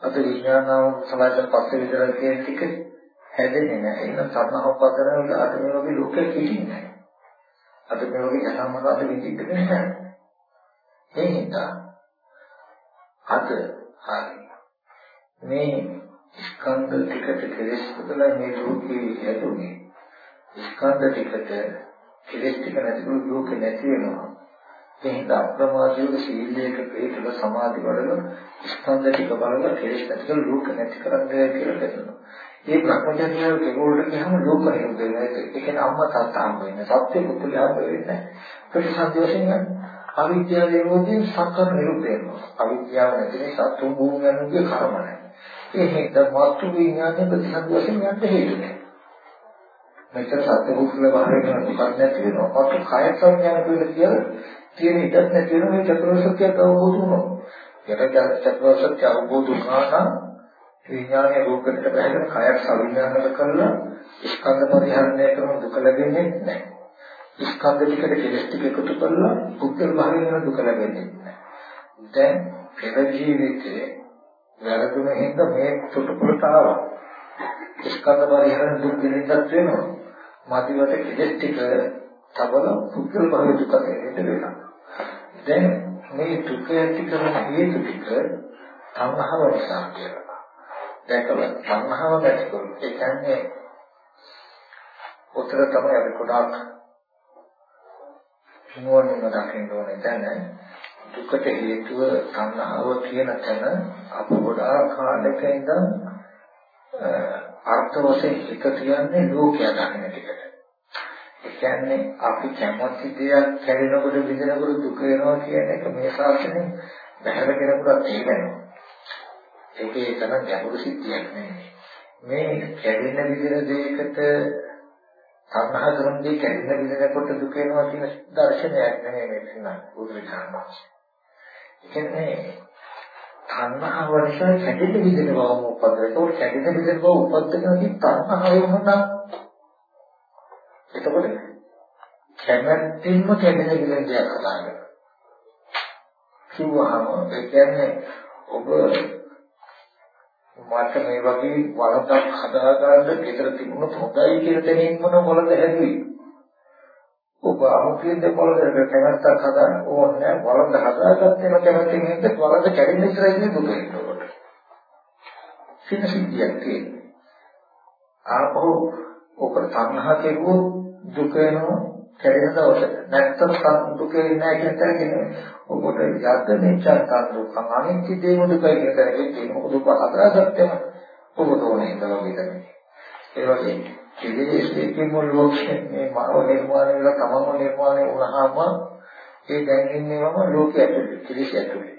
A: අද විඥානාව සමාජයෙන් පස්සේ විතරයි කියන ටික හැදෙන්නේ නැහැ. එහෙනම් සම්මහ උපකරණ වල අද මේ වගේ ලෝකෙක හිටින්නේ නැහැ. අද මේ වගේ ජනමත අද විඳින්නේ නැහැ. ඒ හින්දා අද හරි මේ ස්කන්ධ ටිකට කෙලෙස් බදලා මේ ලෝකේ හැදුනේ. ස්කන්ධ ටිකට කෙලෙස් ටික නැතිව ලෝකේ නැති වෙනවා. එහෙනම් අප්‍රමාදීව සීලයක පිළිතුර සමාධි වඩන ස්කන්ධ ටික බලලා කෙලෙස් නැති කරලා ලෝක නැති කරන්නේ කියලා කියනවා. ඒ භ්‍රමචර්යාව කෙරුවොත් ගියාම ලෝක නිරුද්ධ වෙනවා. ඒ කියන්නේ අම්මා තාත්තා හම්බ වෙන්නේ. සත්‍ය පුත්‍රයා හම්බ වෙන්නේ. ප්‍රතිසන්දි වශයෙන් අවිද්‍යාව නිරෝධයෙන් සතර නිරුද්ධ වෙනවා. අවිද්‍යාව නැති නිසා තුන් භූමියන්ගේ කර්ම නැහැ. ඒ හේත මාතු විඥානයේ ප්‍රතිසන්දි වශයෙන් යන්න හේතු නැහැ. මෙතන සත්‍ය පුත්‍රයා බාහිර වෙන දුකක් නැති වෙනවා. මාතු කය සංඥා කියලා කියන තියෙන ඉඩක් නැති වෙන මේ චතුරාර්ය සත්‍ය අවබෝධ වුණා. යට චතුරාර්ය සත්‍ය අවබෝධ වුණා නම් විඥානයේ රූපකට බැහැගෙන කයක් සවිඥානික කරලා ස්කන්ධ පරිහරණය කරන දුක ලැබෙන්නේ නැහැ. ස්කන්ධ ටිකට කෙලස් ටික එකතු කරලා පුද්ගල භාවයෙන් දුක ලැබෙන්නේ නැහැ. දැන් පෙර ජීවිතයේ වැරදුන හින්දා මේ තුටුපළට ආවා. ස්කන්ධ පරිහරණ දුක් දෙන්නත් වෙනවා. මදිවට කෙලස් ටික තබල පුද්ගල භාවයේ දුක ලැබෙන්න වෙනවා. දැන් මේ දුක ඇති කරන හේතු ටික තණ්හාව නිසා කියලා. දැකලා සංහව ගැටකුල් ඒ කියන්නේ උතර තමයි අපි ගොඩාක් නුවණින් දකින්න ඕනේ දැන දුකට හේතුව සංහව කියන තැන අප ගොඩාක් කාලයක ඉඳන් අර්ථ වශයෙන් එක කියන්නේ ලෝකයා දකින්න ටිකට ඒ කියන්නේ අපි කැමති දෙයක් කැඩෙනකොට බිඳෙනකොට දුක වෙනවා කියන එක මේ ශාස්ත්‍රයෙන් බහැර කෙනෙකුට තේරෙනවා ඒකේ තරම් ගැඹුරු සිද්ධියක් නෙමෙයි. මේ කැඩෙන විදින දෙයකට සංහා කරන දේ කැඩෙන විදිනකොට දුක වෙනවා කියන දර්ශනයක් නෙමෙයි මේ සිනා බුදුරජාණන් වහන්සේ. ඒ කියන්නේ තණ්හාව නිසා කැඩෙන්න විදින බවම උපදින. ඒකෝට කැඩෙන්න විදින බව උපදිනදී තණ්හාව වුණා. එතකොට කැමැත්තෙන්ම කැඩෙන විදින දෙයක් කතා කරනවා. කිව්වහම ඒ කියන්නේ ඔබ මට මේ වගේ වලක් හදාගන්න ගෙදර තිබුණොත් හොඳයි කියලා දැනීම මොන වලද හැදුවේ ඔබ අමුතියෙන් දෙපොළකට කැමැත්තක් හදාන්න ඕනේ වලද හදාගත්තේම කැමැත්තෙන් හින්ද වලද කැඩෙන්න ඉස්සරහින් දුක එනකොට සින සිද්ධියක් තියෙනවා. ආපහු ඔකට තණ්හා කෙරුවොත් දුක එනවා කැඩෙන දවසට නැත්තම් දුක එන්නේ නැහැ කියන තැන කියන්නේ ඔබට යද්ද මෙච්චර දුක අනිත්‍ය දේම දුකයි කියන තැන කියන්නේ මොකද ඔබ හදාගත්තේම ඔබ තෝරන්නේ ඉඳලා ඒ වගේ. කෙලෙස්කේ මුල් ලෝකයේ මේ මානව නිර්මාණය වෙලා තමම නිර්මාණය වුණාම ඒ දැන් ඉන්නේවම ලෝකයේ ඇතුළේ කෙලෙස් ඇතුළේ.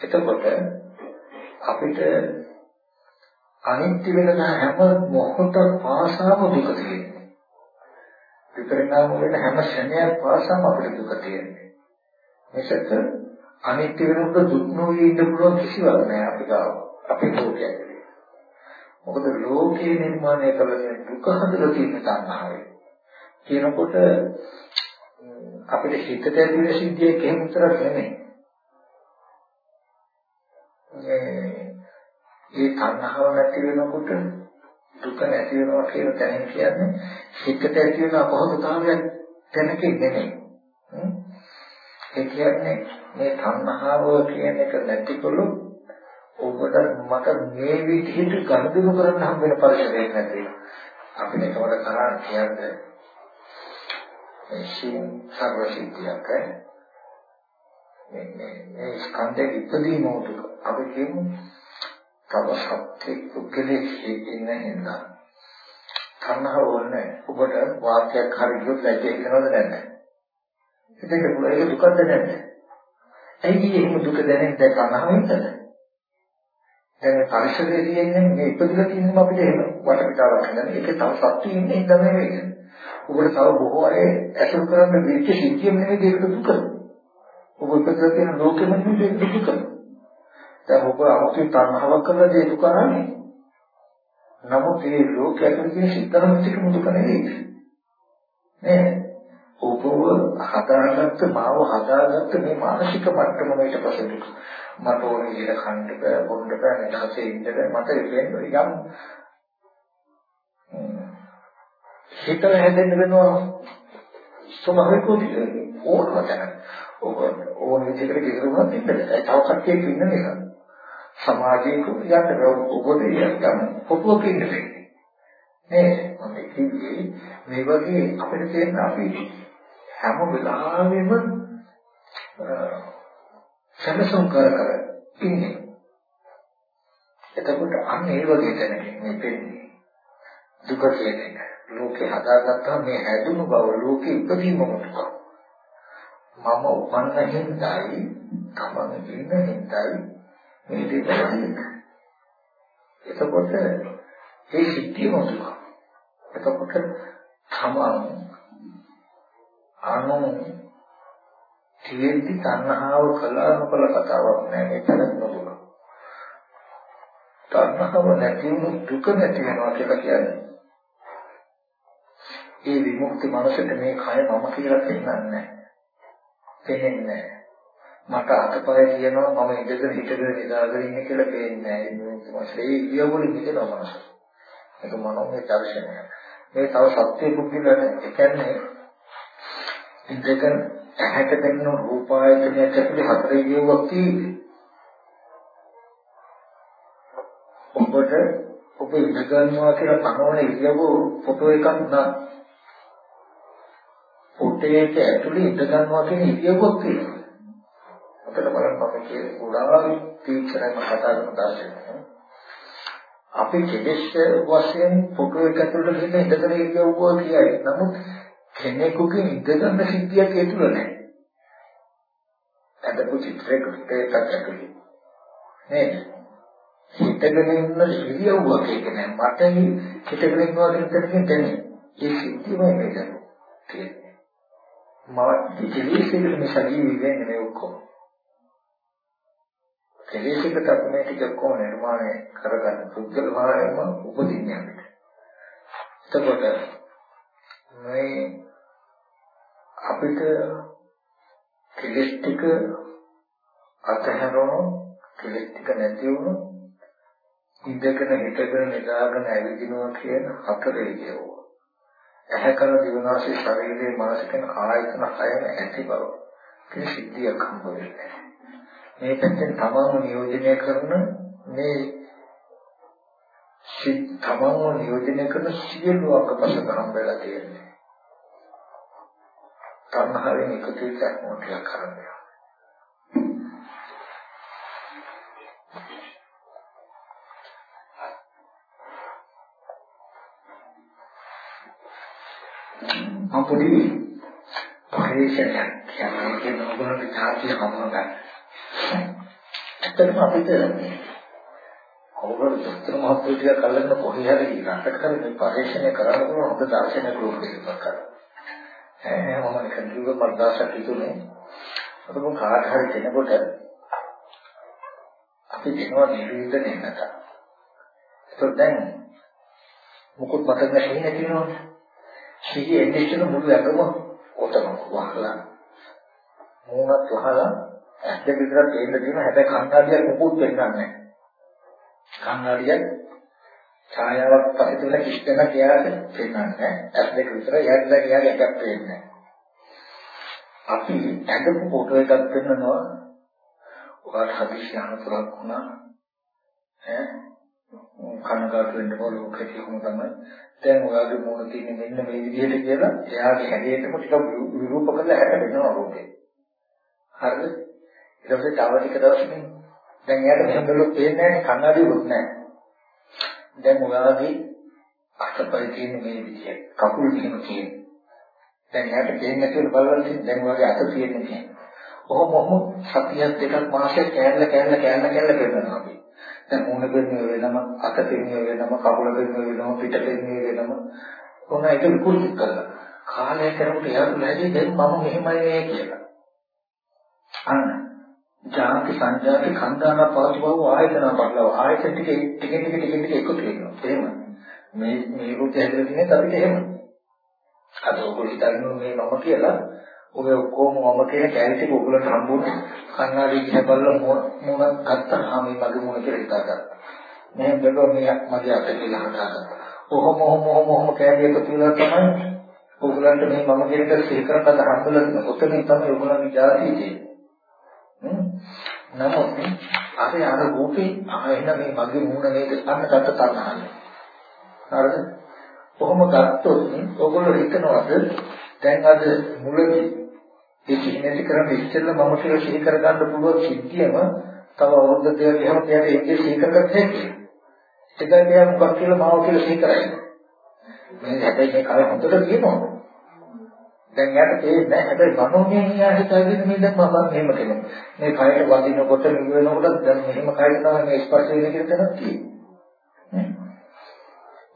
A: එතකොට අපිට අනිත්‍ය වෙන හැම මොහොත පාසාම දුක තියෙනවා. විපරිණාම වෙන හැම ක්ෂණයක් පාසාම අපිට දුක තියෙනවා. මේසත් අනිත්‍ය වෙනකොට දුක් නොවී ඉන්න පුළුවන් කිසිවක් නෑ අපිට අපේ ලෝකයේ. මොකද ලෝකේ නිර්මාණය කළ දුක හදලා තියෙන තණ්හාවයි. කියනකොට අපිට හිතට ඇති වෙන සිද්ධියක් එහෙම විතරක් නෙමෙයි. මේ තණ්හාව නැති වෙනකොට දුක නැති වෙනවා කියන තැන කියන්නේ හිතට ඇති වෙන අපහසුතාවයක් තැනකින් නෙමෙයි. ඒ කියන්නේ මේ තණ්හාව කියන එක නැතිකොළොත් ඔබට මට මේ විදිහට ගනුදෙනු කරන්න හම් වෙන පරිසරයක් නැති අපිට ඒකට කරා කියන්නේ මේ ශීල සර්වසිද්ධියක් මේ මේ ස්කන්ධෙ ඉදදී නෝතු අපි කියමු තව සත්‍ය කුකලේ ඉන්න හින්දා. තණ්හාව ඕනේ ඔබට වාක්‍යයක් හරි ගියොත් ලැජ්ජා හිතනවද නැද්ද? ඒක ඒක දුකද නැද්ද? ඇයි එහෙම දුක දැනෙන්නේ? දැන් තණ්හාවෙන්ද දැන් පරිසරයේ තියෙන්නේ මේ ඉපදලා තියෙනම අපිට එහෙම වටපිටාවක් හදන්න. ඒකේ තව සත්තු ඉන්නේ ඉඳ නෙවෙයි. ඔබට තව බොහෝ අය ඇසුරු කරන්න වෙච්ච සිද්ධියම නෙවෙයි ඒක දුක. ඔබ ඉපදලා තියෙන ලෝකෙම නෙවෙයි ඒක දුක. දැන් ඔබ අමුතු තණ්හාවක් කරලා ඒ දුක කරන්නේ. නමුත් මේ ලෝකයෙන් තියෙන සිද්ධාන්තික දුක නෙවෙයි. නේ ඔබව හදාගත්ත මාව හදාගත්ත මේ මානසික මට්ටම ඊට පස්සේ දුක. මට ඕන විදිහට කන්න බෑ බොන්න බෑ නැතහසේ ඉන්න බෑ. මට කියන්නේ යම් හිතල හැදෙන්න වෙනවා ස්වභාවික ඕනම තැන ඔබ ඕන විදිහකට ගෙදරුණත් ඉන්න බෑ. තව කට්ටියක් ඉන්න නිසා සමාජයක යන්න බෑ. ඔබට යම් පොතුවක ඉන්න බෑ. නේ මම කිව්වේ මේ වගේ අපිට තියෙන අපි හැම වෙලාවෙම සැලසුම් කර කර ඉන්නේ. එතකොට අන්න ඒ වගේ තැනකින් මේ දෙන්නේ දුක කියන එක. ලෝකේ හදාගත්තා මේ හැදුණු බව ලෝකේ ඉපදීම මොකක්ද? මම උපන්න හින්දායි තමන් ඉන්න හින්දායි මේ දෙක එතකොට ඒ සිද්ධිය මොකක්ද? එතකොට තමන් අනු තියෙද්දි තණ්හාව කළා නොකළ කතාවක් නෑ මේක නෙමෙයි. තණ්හාව නැති වුණු දුක නැති වෙනවා කියලා කියන්නේ. ඒ විමුක්ති මනසට මේ කය මම කියලා පෙන්වන්නේ නැහැ. මට අතපය තියෙනවා මම ඉඳගෙන හිටගෙන නිදාගෙන ඉන්නේ කියලා පේන්නේ නැහැ. ඒ විමුක්ති මනසේ ඒ ඉයවුලි හිතෙනවා මනස. ඒක මනෝමය දර්ශනය. මේ තව සත්‍ය බුද්ධිලනේ ඒ කියන්නේ ඉඳගෙන ඇහැට දැනෙන රූපායතනයක් ඇතුලේ හතර ඉරියව්වක් තියෙන්නේ. ඔබට ඔබ ඉඳ ගන්නවා කියලා පනවන ඉරියව්ව ෆොටෝ එකක් නා. ෆොටෝ එක ඇතුලේ ඉඳ ගන්නවා කියන ඉරියව්වක් තියෙනවා. අපිට බලන්න මම කියන්නේ උඩාවි තීක්ෂණයම කතා කරන දාර්ශනිකය. අපි කෙලෙස් වශයෙන් ෆොටෝ එක ඇතුලට ගෙන ඉඳගෙන ඉරියව්ව කියයි. නමුත් කෙනෙකුගේ ඉඳගන්න සිද්ධියක් ඒ තුල නැහැ. අදපු චිත්‍රයක ඒකක් ඇතුලේ. නේද? හිතගෙන ඉන්න ඉරියව්වක් ඒක නෑ. මට හිතගෙන ඉන්නවා කියන තැනකින් දැනේ. ඒ සිද්ධියමයි මේක. තියෙන්නේ. මම ඉතිවිසින් මේ ශරීරය වෙන්නේ මේ ඔක්කොම. කෙලෙසකට අපි මේ ටික කොහොම නිර්මාණය කරගන්න පුද්ගල භාවයම උපදින්නේ අපිට. එතකොට මේ අපිට කෙලෙස් ටික අතහැරෙන කෙලෙස් ටික නැති වුණොත් ඉඳගෙන හිටගෙන නිදාගෙන ඇවිදිනවා කියන හතරේ කියවුවා. ඇහැ කන දිවනාසය ශරීරයේ මානසික ආයතන හයම ඇති බව. කිසි සිද්ධියක් හම්බ වෙන්නේ මේ පැත්තෙන් තමන්ව නියෝජනය කරන මේ සිත් තමන්ව නියෝජනය කරන සියලු අකපසක හම්බෙලා තියෙන්නේ. තණ්හාවෙන් එකතු වෙච්ච මොකක්ද කරන්නේ. මම පොඩි පරිශ්‍රයක් කියන්නේ කියන ඔයගොල්ලෝ තාක්ෂණ හමුවගන්න. ඇත්තටම අපිට කවුරුත් දොස්තර මහත්මිය ටික කල්ලන්න කොහේ හරි රටක හරි මේ පරිශ්‍රණය කරන්න පුළුවන් හොඳ දාර්ශනික රූපයක් කරලා. ඈ මම නිකන් කිව්ව මර්දාසක් හිතුනේ. අතම කාට හරි කෙනෙකුට අපි දෙනවා නිවිදනේ නැත. ඒක දැන් මොකොත් මතක නැහැ කියනවනේ. සිහිය එන්නේ ඉතන මුළු ඇඟම ඔතන වහලා මූණත් වහලා ඇස් දෙක විතර දෙන්න තියෙන හැබැයි කණ්ණාඩියක් මොකුත් වෙන්නන්නේ නැහැ. කණ්ණාඩියක් ඡායාවක් පස්සේ තුන කිස්තන කියාට පේන්නේ ඇස් දෙක විතර යන්න කියාගේ එකක් පේන්නේ අපි ඇඟපු ෆොටෝ එකක් පෙන්නනවා. ඔයාලට හදිස්සි අනතුරක් වුණා. ඈ? කනගාටු වෙන්න ඕන ලෝකෙ කොහොම තමයි. දැන් ඔයාගේ මොන තියෙන මෙන්න මේ විදිහට කියලා එයාගේ හැඩයටම ටික විරූප කරලා හැට වෙනවා ලෝකෙ. හරිද? ඊට පස්සේ තව ටික දවසකින් දැන් එයාට මෙහෙම බැලුවොත් පේන්නේ නැහැ කන්නඩියුත් නැහැ. දැන් ඔයාගේ අතපය තියෙන මේ විදිහ කකුල් මෙහෙම තියෙන. දැන් එයාට පේන්නේ නැතිව බලවල දැන් ඔයාගේ අත තියෙන්නේ නැහැ. ඔහොම ඔහොම සතියක් දෙකක් මාසයක් කෑල්ල කෑල්ල කෑල්ල කෑල්ල කරනවා අපි. දැන් මුණ දෙන්නේ වෙනම අත දෙන්නේ වෙනම කකුල දෙන්නේ වෙනම පිට දෙන්නේ වෙනම කොහොම ඒක විකෘති කරලා. කාලය කරමුට යාතු නැති දැන් මම මෙහෙමයි නේ කියලා. අන්න. ජාති සංජාති කන්දාන පවතිවව ආයතන බලව ආයතන ටික ටික ටික ටික ටික එකතු වෙනවා එහෙම මේ මේ රූපය හැදෙලා තියෙන්නේ අපිට එහෙම අද ඔයගොල්ලෝ හිතන්නේ මේ මම කියලා ඔය ඔක්කොම මම කියන කැලිටි ඔයගොල්ලන්ට හම්බුනේ කන්නාඩි දිහා බලලා මොන ගත්තා මේ මගේ මොන කියලා හිතාගත්තා. මෙහෙම බැලුවා මේ මගේ අත කියලා හදාගත්තා. ඔහොම ඔහොම ඔහොම ඔහොම කැලිටි එකතු වෙලා තමයි ඔයගොල්ලන්ට මේ මම කියන එක සිහි කරකට හම්බුලා ඔතනින් තමයි ඔයගොල්ලන්ගේ ජාතිය තියෙන්නේ. නමුත් අර අර රූපේ ආයෙන මේ මගේ මූණ මේක අන්න ගත්ත තරහයි. හරිද? කොහොම ගත්තොත් ඔයගොල්ලෝ හිතනවාද දැන් අද මුලදී ඒ සිහිනති කරන් ඉස්සෙල්ලා මම කියලා සිහි කරගන්න පුළුවන් සිද්ධියම තව අවුරුද්ද දෙකක් ගියම එයාට ඒකේ සිහි කරගන්න හැකියි. ඒකයි මෙයා මොකක් කියලා මාව කියලා සිහි කරන්නේ. මේ හැබැයි මේ කාලේ හොඳට කියනවා. දැන් යාට තේරෙන්නේ නැහැ. හැබැයි මනෝමය න්‍යාය හිතාගෙන මේ දැන් මම මෙහෙම කෙනෙක්. මේ කයට වදිනකොට නිව වෙනකොට දැන් මෙහෙම කයට තමයි මේ ස්පර්ශ වෙන කියලා තැනක් තියෙන්නේ.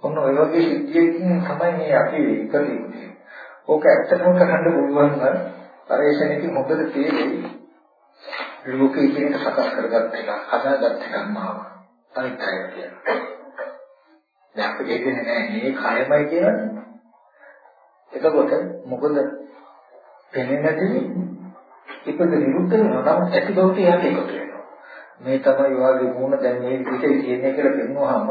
A: ඔන්න ඔය වගේ සිද්ධියකින් තමයි මේ අපි ඉපදෙන්නේ. ඕක ඇත්තටම කරන්න පුළුවන් නම් පරිශ්‍රණයකින් හොඳට තේරෙයි ලෝකේ කියන සකස් කරගත්ත එක හදාගත්ත එකක් මාව අනිත් අය කියනවා දැන් අපි කියන්නේ නෑ මේ කයමයි කියන්නේ එතකොට මොකද පෙනෙන්නේ නැති ඉපද නිරුද්ධ වෙනවා නම් ඇති බවට යාට එකතු වෙනවා මේ තමයි වාගේ මූණ දැන් මේ පිටේ තියෙන්නේ කියලා පෙන්වුවාම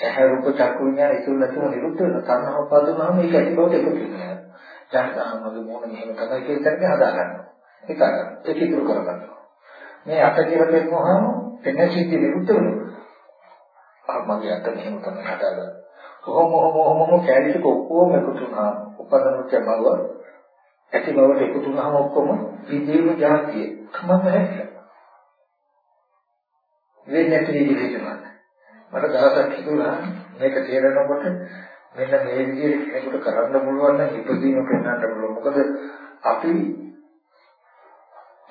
A: ඇහැ රූප චක්කු විඤ්ඤාණ ඉතුරු නැතුව නිරුද්ධ වෙනවා තණ්හාව පදවම මේක ඇති බවට එකතු වෙනවා ජනතාවගේ මොන මෙහෙම තමයි කියන තැනක හදා ගන්නවා. ඒක ඒක ඉතුරු කර ගන්නවා. මේ අත කියලා පෙන්නවහම පෙන්න සිද්ධි විරුද්ධ වෙනවා. ආත්මගේ අත මෙහෙම තමයි හදාගන්නේ. කොහොම කොහොම කොහොම කැලිට ඔක්කොම එකතු වුණා. උපදන්න චමව ඇති බවට එකතු වුණාම ඔක්කොම විදේම જાතිය. තමයි හැදෙන්නේ. වෙන්නේ නැති විදිහට මට දවසක් හිතුණා මේක තේරෙනකොට මෙන්න මේ විදිහට කෙනෙකුට කරන්න පුළුවන් නම් ඉපදීම පෙන්වන්න පුළුවන්. මොකද අපි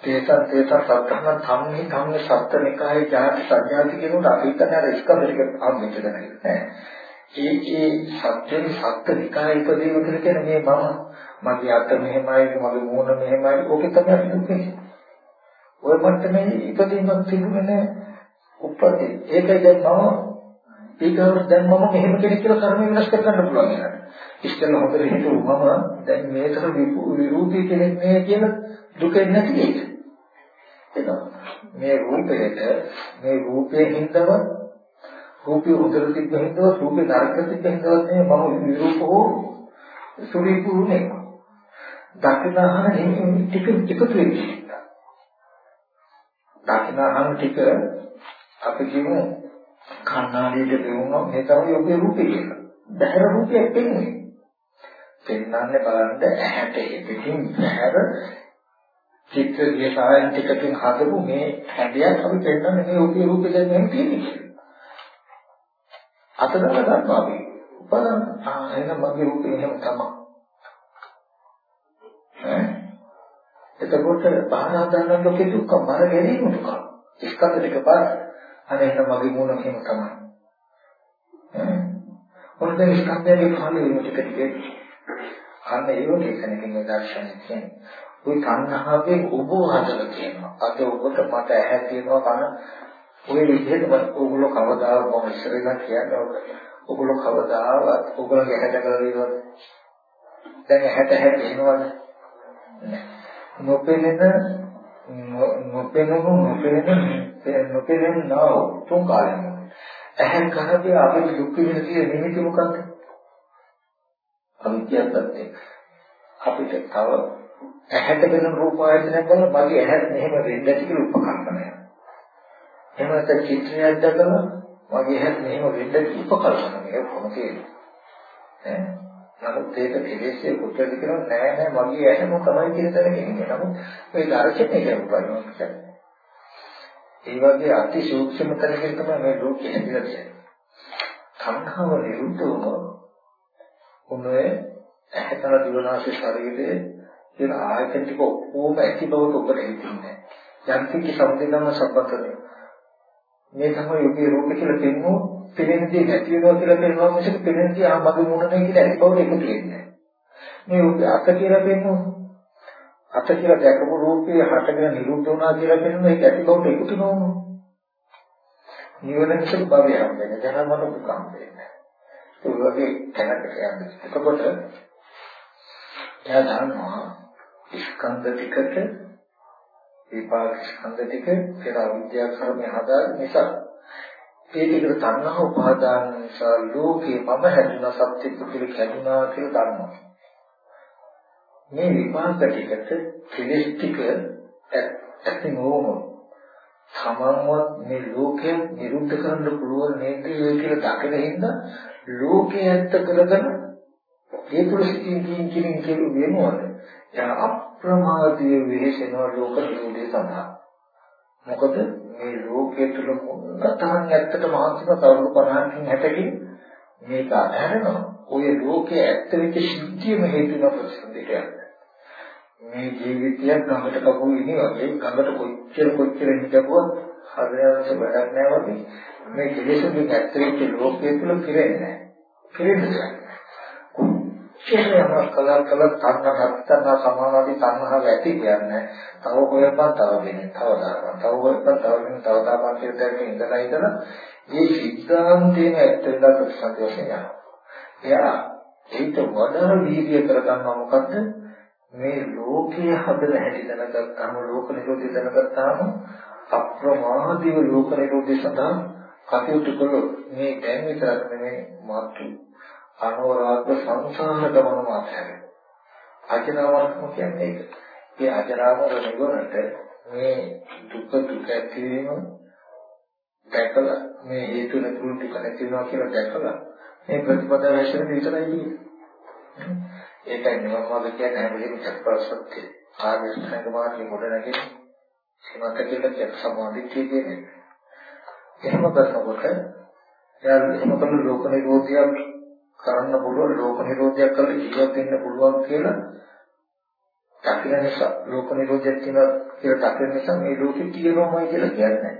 A: තේසත් තේසත් සත්‍යන ධම්මේ ධම්මේ සත්‍යනිකායේ ජාති සංඥාති කියනකොට අපි හිතන්නේ අර ස්කන්ධ ටික ආම්බෙච්ච දැනගෙන නෑ. ඒ ඒ සත්‍යෙ සත්‍යනිකායේ ඉපදීම කියලා කියන්නේ මේ මම මගේ අත මෙහෙමයි මගේ මූණ මෙහෙමයි ඕකේ තමයි අපි දුකේ. ඔය මට්ටමේ ඉපදීමක් තිබුණේ නැහැ. උප්පත්ති. ඒකයි දැන් මම ඊගොල්ලෝ දැන් මම මෙහෙම කෙනෙක් කියලා කර්ම වෙනස් කර ගන්න පුළුවන් නේද? ඉස්සෙල්ලා හොඳට හිතුව මම දැන් මේතර විරූපී කෙනෙක් නේ කියලා දුකෙන් නැති ඒක. මේ රූපයට මේ රූපයේ හින්දම රූපේ උදර තිබ්බ හින්දම රූපේ නරක තිබ්බ හින්දම නේ මම විරූප හෝ සුරීපුනේ. දකිනහන ටික එකතු වෙච්ච. දකිනහන ටික අපි කියමු කන්නාඩියට දෙවුනොත් මේ තමයි ඔබේ රූපේ කියලා. බහැර රූපයක් දෙන්නේ. පෙන්වන්නේ බලන්න ඇහැට පිටින් බහැර චිත්‍ර විසායන් ටිකකින් හදපු මේ හැඩයක් අපි පෙන්වන්නේ මේ ඔබේ රූපේ දැන් මෙහෙම තියෙන්නේ. අතදල ගන්නවා අපි. උපදන් ආ එහෙනම් මගේ රූපේ එහෙම තමයි. ඈ එතකොට බාහනා දන්න ලෝකෙ දුක්ඛ මර ගැනීම දුක්ඛ. ස්කන්ධ දෙක පාර. අනේ එහෙනම් මගේ මූණ එහෙම තමයි. ඈ ඔන්න දැන් ස්කන්ධයේ පහළ වීම ටික ටික අන්න ඒ වගේ කෙනකින් මේ දර්ශනය කියන්නේ. ওই තණ්හාවෙන් ඔබ හදලා තියෙනවා. අද ඔබට මට ඇහැ තියෙනවා කන ඔය විදිහට ඔයගොල්ලෝ කවදාවත් මම ඉස්සරලා කියන්නේ ඔයගොල්ලෝ කවදාවත් ඔයගොල්ලෝගේ ඇහැට කරලා දෙනවද? දැන් ඇහැට ඇහැ දෙනවද? නොපෙනෙන නොපෙනුණු නොපෙනෙන නොපෙනෙන නෝ තුන් කාලෙම ඇහැ කරදී අපේ දුක් විඳින නිමිති මොකක්ද? අවිද්‍යාවත් අපිට තව ඇහැට වෙන රූප ආයතනයක් ගන්න මගේ ඇහැ මෙහෙම වෙන්න ඇති කියලා උපකල්පනය. එහෙම නැත්නම් චිත්‍රයක් දැකලා මගේ ඇහැ මෙහෙම වෙන්න ඇති උපකල්පනය. ඒක කොහොමද කියන්නේ? ඈ නමුත් ඒක කෙලෙස්සේ කුට්ටද කියලා නෑ නෑ මගේ ඇහැ මොකමයි කියන තැනක ඉන්නේ. නමුත් මේ දර්ශනය කියනවා ඒ වගේ අති සූක්ෂම තැනකින් තමයි මේ ලෝකෙ හැදිලා තියෙන්නේ. සංඛාව නිරුද්ධ වුණොත් උනේ ඇහැතර දිවනාශය ශරීරයේ කියන ආයතන ටික ඔක්කොම ඇති බවට ඔබට හිතෙන්නේ යම් කිසි සම්පූර්ණම සම්බන්ධය මේ තමයි යෝගී රූප කියලා පෙන්වෝ පෙනෙන්නේ නැති වෙනවා කියලා පෙන්වනවා මිසක පෙනෙන්නේ ආ මගේ මොනනේ කියලා ඇති බවට එකතු වෙන්නේ මේ යෝගී අත කියලා පෙන්වෝ අත කියලා දැකපු රූපේ හටගෙන නිරුද්ධ වුණා කියලා පෙන්වන එක ඇති බවට එකතු නොවුණු. නිවන මිසක භවය හම්බෙන්නේ දැන මට දුක හම්බෙන්නේ ඒ වගේ තැනකට යන්නේ එතකොට එයා දන්නවා ස්කන්ධ ටිකට විපාක ස්කන්ධ ටික පෙර අවිද්‍යා කර්මය හදාගන්න නිසා. ඒ ටිකට තණ්හා උපාදාන නිසා ලෝකේ මම හැදුනා සත්‍ය පුදුල කැඩුනා කියලා දන්නවා. මේ විපාක ටිකට කෙලෙස් ටික ඇති නොවම තමන්වත් මේ ලෝකයෙන් නිරුද්ධ කරන්න පුළුවන් නේද කියලා දකින හින්දා ලෝකයේ ඇත්ත කරගෙන ඒ තුල සිටින් කින් කින් කියලු වෙනවද? එයා අප්‍රමාදීය වෙහෙසෙනවා ලෝක නිරෝධය සඳහා. මොකද මේ ලෝකයේ තුල මොනතරම් ඇත්තට මහන්සිම කවුරු 50කින් 60කින් මේක අහැරෙනවා ඔය ලෝකයේ ඇත්ත වෙච්ච සිද්ධියම හේතු වෙන ප්‍රතිසන්දිට මේ ජීවිතය ගඟට කපු ඉන්නේ වගේ ගඟට කොච්චර කොච්චර හිටපුවත් හරියට වැඩක් නැහැ වගේ මේ කෙලෙසුන්ගේ ඇත්ත වෙච්ච ලෝකයේ තුල පිරෙන්නේ නැහැ. පිරෙන්නේ කොච්චර කලක් කලක් තණ්හා හත්තන සමානාදී තණ්හාව ඇති කියන්නේ තව හොයපන් තව වෙන්නේ තව දානවා තව හොයපන් තව වෙන්නේ තව දාපන් කියන දෙයක් ඉඳලා ඉඳලා මේ සිද්ධාන්තයේ ඇත්ත වෙලා ප්‍රතිසන්දි වශයෙන් යනවා. එයා ඒක වඩා වීර්ය කරගන්නවා මොකද්ද? මේ ලෝකයේ හදලා හැටි දැනගත්තාම ලෝක නිරෝධය දැනගත්තාම අප්‍රමාදීව ලෝක නිරෝධය සඳහා කටයුතු කළොත් මේ දැන් විතරක් නෙමෙයි මාතු අනවරාග සංසාර ගමන මාතහැරේ. අජරාමරම කියන්නේ ඒක. මේ අජරාමර නිවනට මේ දුක දුක ඇතිවීම දැකලා මේ හේතු නැතුණු ටික නැති වෙනවා කියලා දැකලා මේ ප්‍රතිපදාව හැසිරෙන්න විතරයි කියන්නේ. ඒකයි නිවන් මාර්ග කියන්නේ හැම වෙලෙම චක්‍රසත්‍ය ආර්ය ශ්‍රේණි මාර්ගයේ මුල නැගෙන සීමත කියලා චක් සමාධිත්‍ය කියන්නේ. එහෙම කරනකොට එයා එහෙම කරන ලෝක නිරෝධයක් කරන්න පුළුවන් ලෝක නිරෝධයක් කරලා ජීවත් වෙන්න පුළුවන් කියලා දකින නිසා ලෝක නිරෝධයක් කියන කියලා දකින නිසා මේ ලෝකෙ තියෙනවමයි කියලා කියන්නේ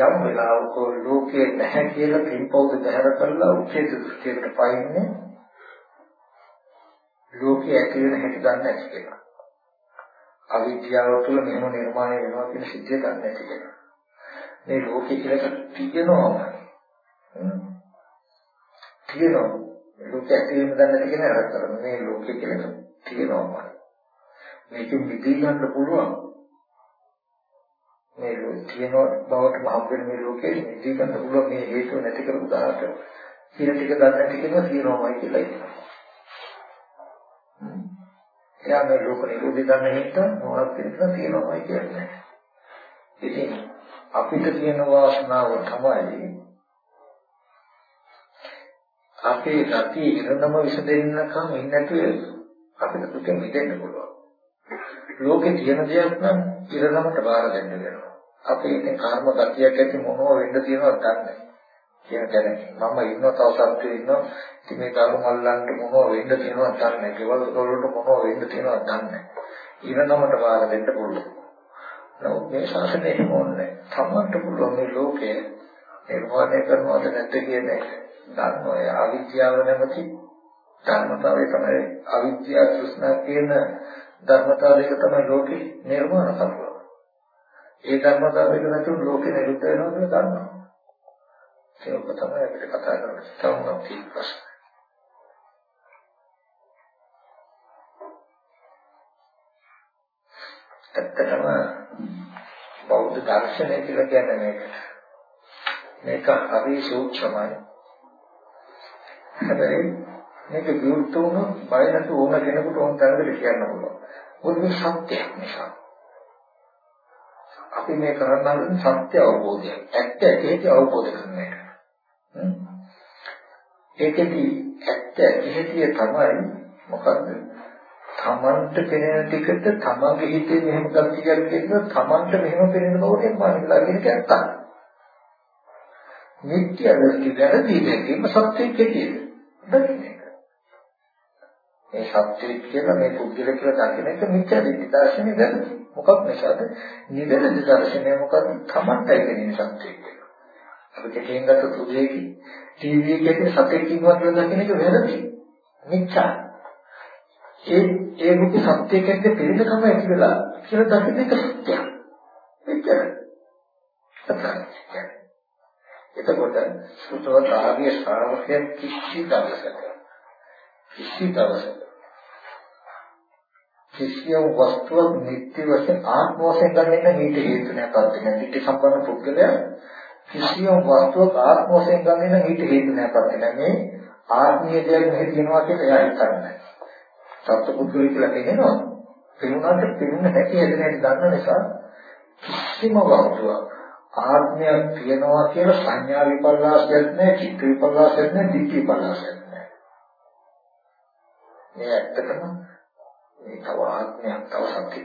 A: යම් වෙලාවක ලෝකයේ නැහැ කියලා පින්පෞද බහැර කරලා උච්චේ දෘෂ්ටියකට පයින්නේ ලෝකයේ ඇති වෙන හැටි දන්නේ නැති කෙනා. අවිද්‍යාව තුළ මෙහෙම නිර්මාණය වෙනවා කියන සිද්ධිය දන්නේ නැති කෙනා. මේ ලෝකේ කියලා තියෙනවා. තියෙනවා. ලෝකයේ ඇතිවීම දන්නේ නැති කෙනා අර කරන්නේ මේ ලෝකේ කියලා තියෙනවා. මේකෙන් මිදී ගන්න පුළුවන්. මේ තියෙන බවට මහත් මේ ලෝකේ මිදී ගන්න පුළුවන් මේ හේතුව නැති කරපු දාට කියන ටික දන්නේ නැති කෙනා තියෙනවායි කියලා කියනවා. එයා මේ ලෝක නිරෝධය දන්න හින්දා මොනවද කියලා තියෙනවායි කියන්නේ. ඉතින් අපිට තියෙන වාසනාව තමයි අපේ ගති ඉරණම විසදෙන්නකම් ඉන්නතුවේ අපිට දුකෙන් මිදෙන්න පුළුවන්. ලෝකේ තියෙන දෙයක් නම් ඉරණමට බාර දෙන්න වෙනවා. අපේ ඉතින් කර්ම ගතියක් ඇති මොනව වෙන්න තියෙනවද දන්නේ කියන දැන මම ඉන්නවා තව සත්‍යය ඉන්නවා ඉතින් මේ කර්ම මල්ලන්ට මොනව වෙන්න තියෙනවද දන්නේ කෙවල් වලට මොනව වෙන්න තියෙනවද දන්නේ ඉරණමට බාර දෙන්න පුළුවන්. නමුත් මේ ශාසනය එහෙම ඕනේ. තමන්ට පුළුවන් මේ ලෝකය නිර්මාණය කරනවද නැද්ද කියන එක. දන්න ඔය අවිද්‍යාව නැමැති ධර්මතාවය තමයි අවිද්‍යාව තෘෂ්ණා කියන ධර්මතාවයක තමයි ලෝකේ නිර්මාණ කරන්නේ. ඒ ධර්මතාවයක නැතුව ලෝකේ නිරුද්ධ වෙනවා කියලා දන්නවා. ඒක තමයි අපිට කතා කරන්න තවම තියෙන ප්‍රශ්න. ඇත්තටම බෞද්ධ දර්ශනය කියලා කියන්නේ මේක. මේක හරි සූක්ෂමයි. හැබැයි මේක විවෘත වුණොත් බය නැතුව ඕන කෙනෙකුට ඕන තරමට කියන්න පුළුවන්. මොකද මේ සත්‍යයක් නිසා. අපි මේ කරන්න සත්‍ය අවබෝධය. ඇත්ත ඇටි අවබෝධ කරන එක. ඒකෙදි ඇත්ත ඇටි තමයි මොකද්ද? තමන්ට පෙනෙන ටිකට තමන්ගේ හිතේ මෙහෙම ගතියක් තියෙනවා තමන්ට මෙහෙම පෙනෙන බවට මානසිකලා කියන කැත්ත. නිත්‍ය දෘෂ්ටි වැරදි දෙකම සත්‍යයේ කෙටිද? දකින්නේ. මේ සත්‍යය කියලා මේ පුද්ගල කියලා දකින්න එක මිත්‍යා දර්ශනේ වැරදි. මොකක් නිසාද? නිවැරදි දර්ශනය මොකද? තමන්ටයි පෙනෙන සත්‍යය කියලා. අපි දෙකෙන් ගත්ත සුදේකි ටීවී එකේ සතෙක් ඉන්නවා කියලා දකින්න එක වැරදි. මිත්‍යා. ඒ ඒ මුති සත්‍යයකට පිළිදකම ඇති වෙලා කියලා දකින්න එක සත්‍යයක්. එච්චරයි. එතකොට සුතවත් ආර්ය ශ්‍රාවකයන් කිසි දවසක කිසි දවසක කිසියම් වස්තුවක් නිත්‍ය වශයෙන් ආත්ම වශයෙන් ගන්න මීට හේතු නැපත් වෙන නිත්‍ය සම්පන්න පුද්ගලයා කිසියම් වස්තුවක් ආත්ම වශයෙන් ගන්න මීට හේතු නැපත් වෙන මේ ආත්මීය දෙයක් මෙහෙ තියෙනවා කියලා එයා හිතන්නේ. සත්පුද්ගලයි කියලා කියනවා. පිරුණාට පිරුණ හැටි හැදෙන දන්න නිසා කිසිම වස්තුවක් ආත්මයක් තියනවා කියලා සංඥා විපල්ලාසයක් නැහැ, චිත්ත විපල්ලාසයක් නැහැ, දිට්ඨි විපල්ලාසයක් නැහැ. මේ ඇත්තටම මේ තව ආත්මයක් තව සත්‍ය.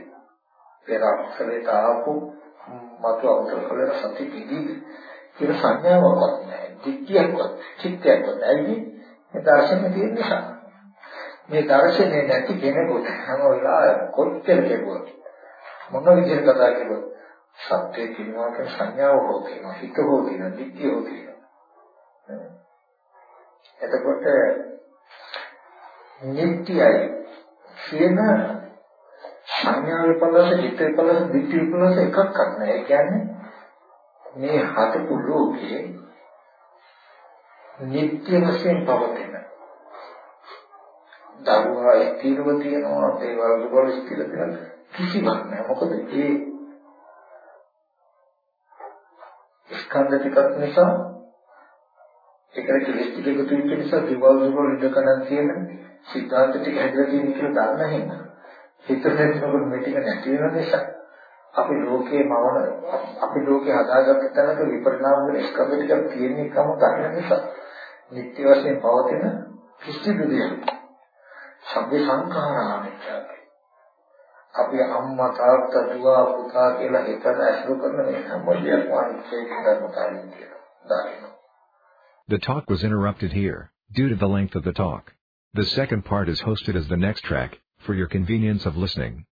A: පෙර අක්ෂරයට ආපු මතු අවතර කළ සත්‍ය පිළිදි කියලා සංඥාවක් නැහැ, දිට්ඨියක්වත්, චිත්තයක්වත් නැහැ. මේ දර්ශනේ තියෙන නිසා. මේ දර්ශනේ නැති කෙනෙකුට හැම වෙලාවෙම කොච්චර කෙරුවත් මොන විදිහට කතා කරුවත් සත්‍ය කියනවා කියන සංඥාව හෝ තියෙනවා හිත හෝ තියෙනවා දිට්ඨිය හෝ තියෙනවා එතකොට නිට්ටයයි කියන සංඥා විපලස චිත්ත විපලස දිට්ඨි විපලස එකක්වත් නැහැ. ඒ කියන්නේ මේ හතපු ලෝකයේ නිට්ටය වශයෙන් පවතින. දරුවා ස්ථිරව තියෙනවා දේවල් වල ස්ථිර තියෙන කිසිවක් නැහැ. මොකද ඒ ස්කන්ධ ටිකක් නිසා ඒකට කෙලෙස් ටික එකතු වෙච්ච නිසා දේවල් වල ඉඳකනක් තියෙන සිද්ධාන්ත ටික හැදලා තියෙන කියලා දන්න හින්දා හිතෙන්නකොට මේ ටික නැති වෙන නිසා අපි ලෝකේ මවන අපි ලෝකේ හදාගත්ත තැනක විපරිණාම වෙන ස්කන්ධ ටිකක් තියෙන එකම දන්න නිසා නිත්‍ය වශයෙන් පවතින කිසිදු දෙයක් සබ්බේ සංඛාරානිච්චයි අපි අම්මා තාත්තා දුව පුතා කියලා හිතන අසුර කරන මේ හැම දෙයක්ම අනිත්‍ය ධර්මතාවය කියලා දානවා.
B: The talk was interrupted here due to the length of the talk. The second part is hosted as the next track for your convenience of listening.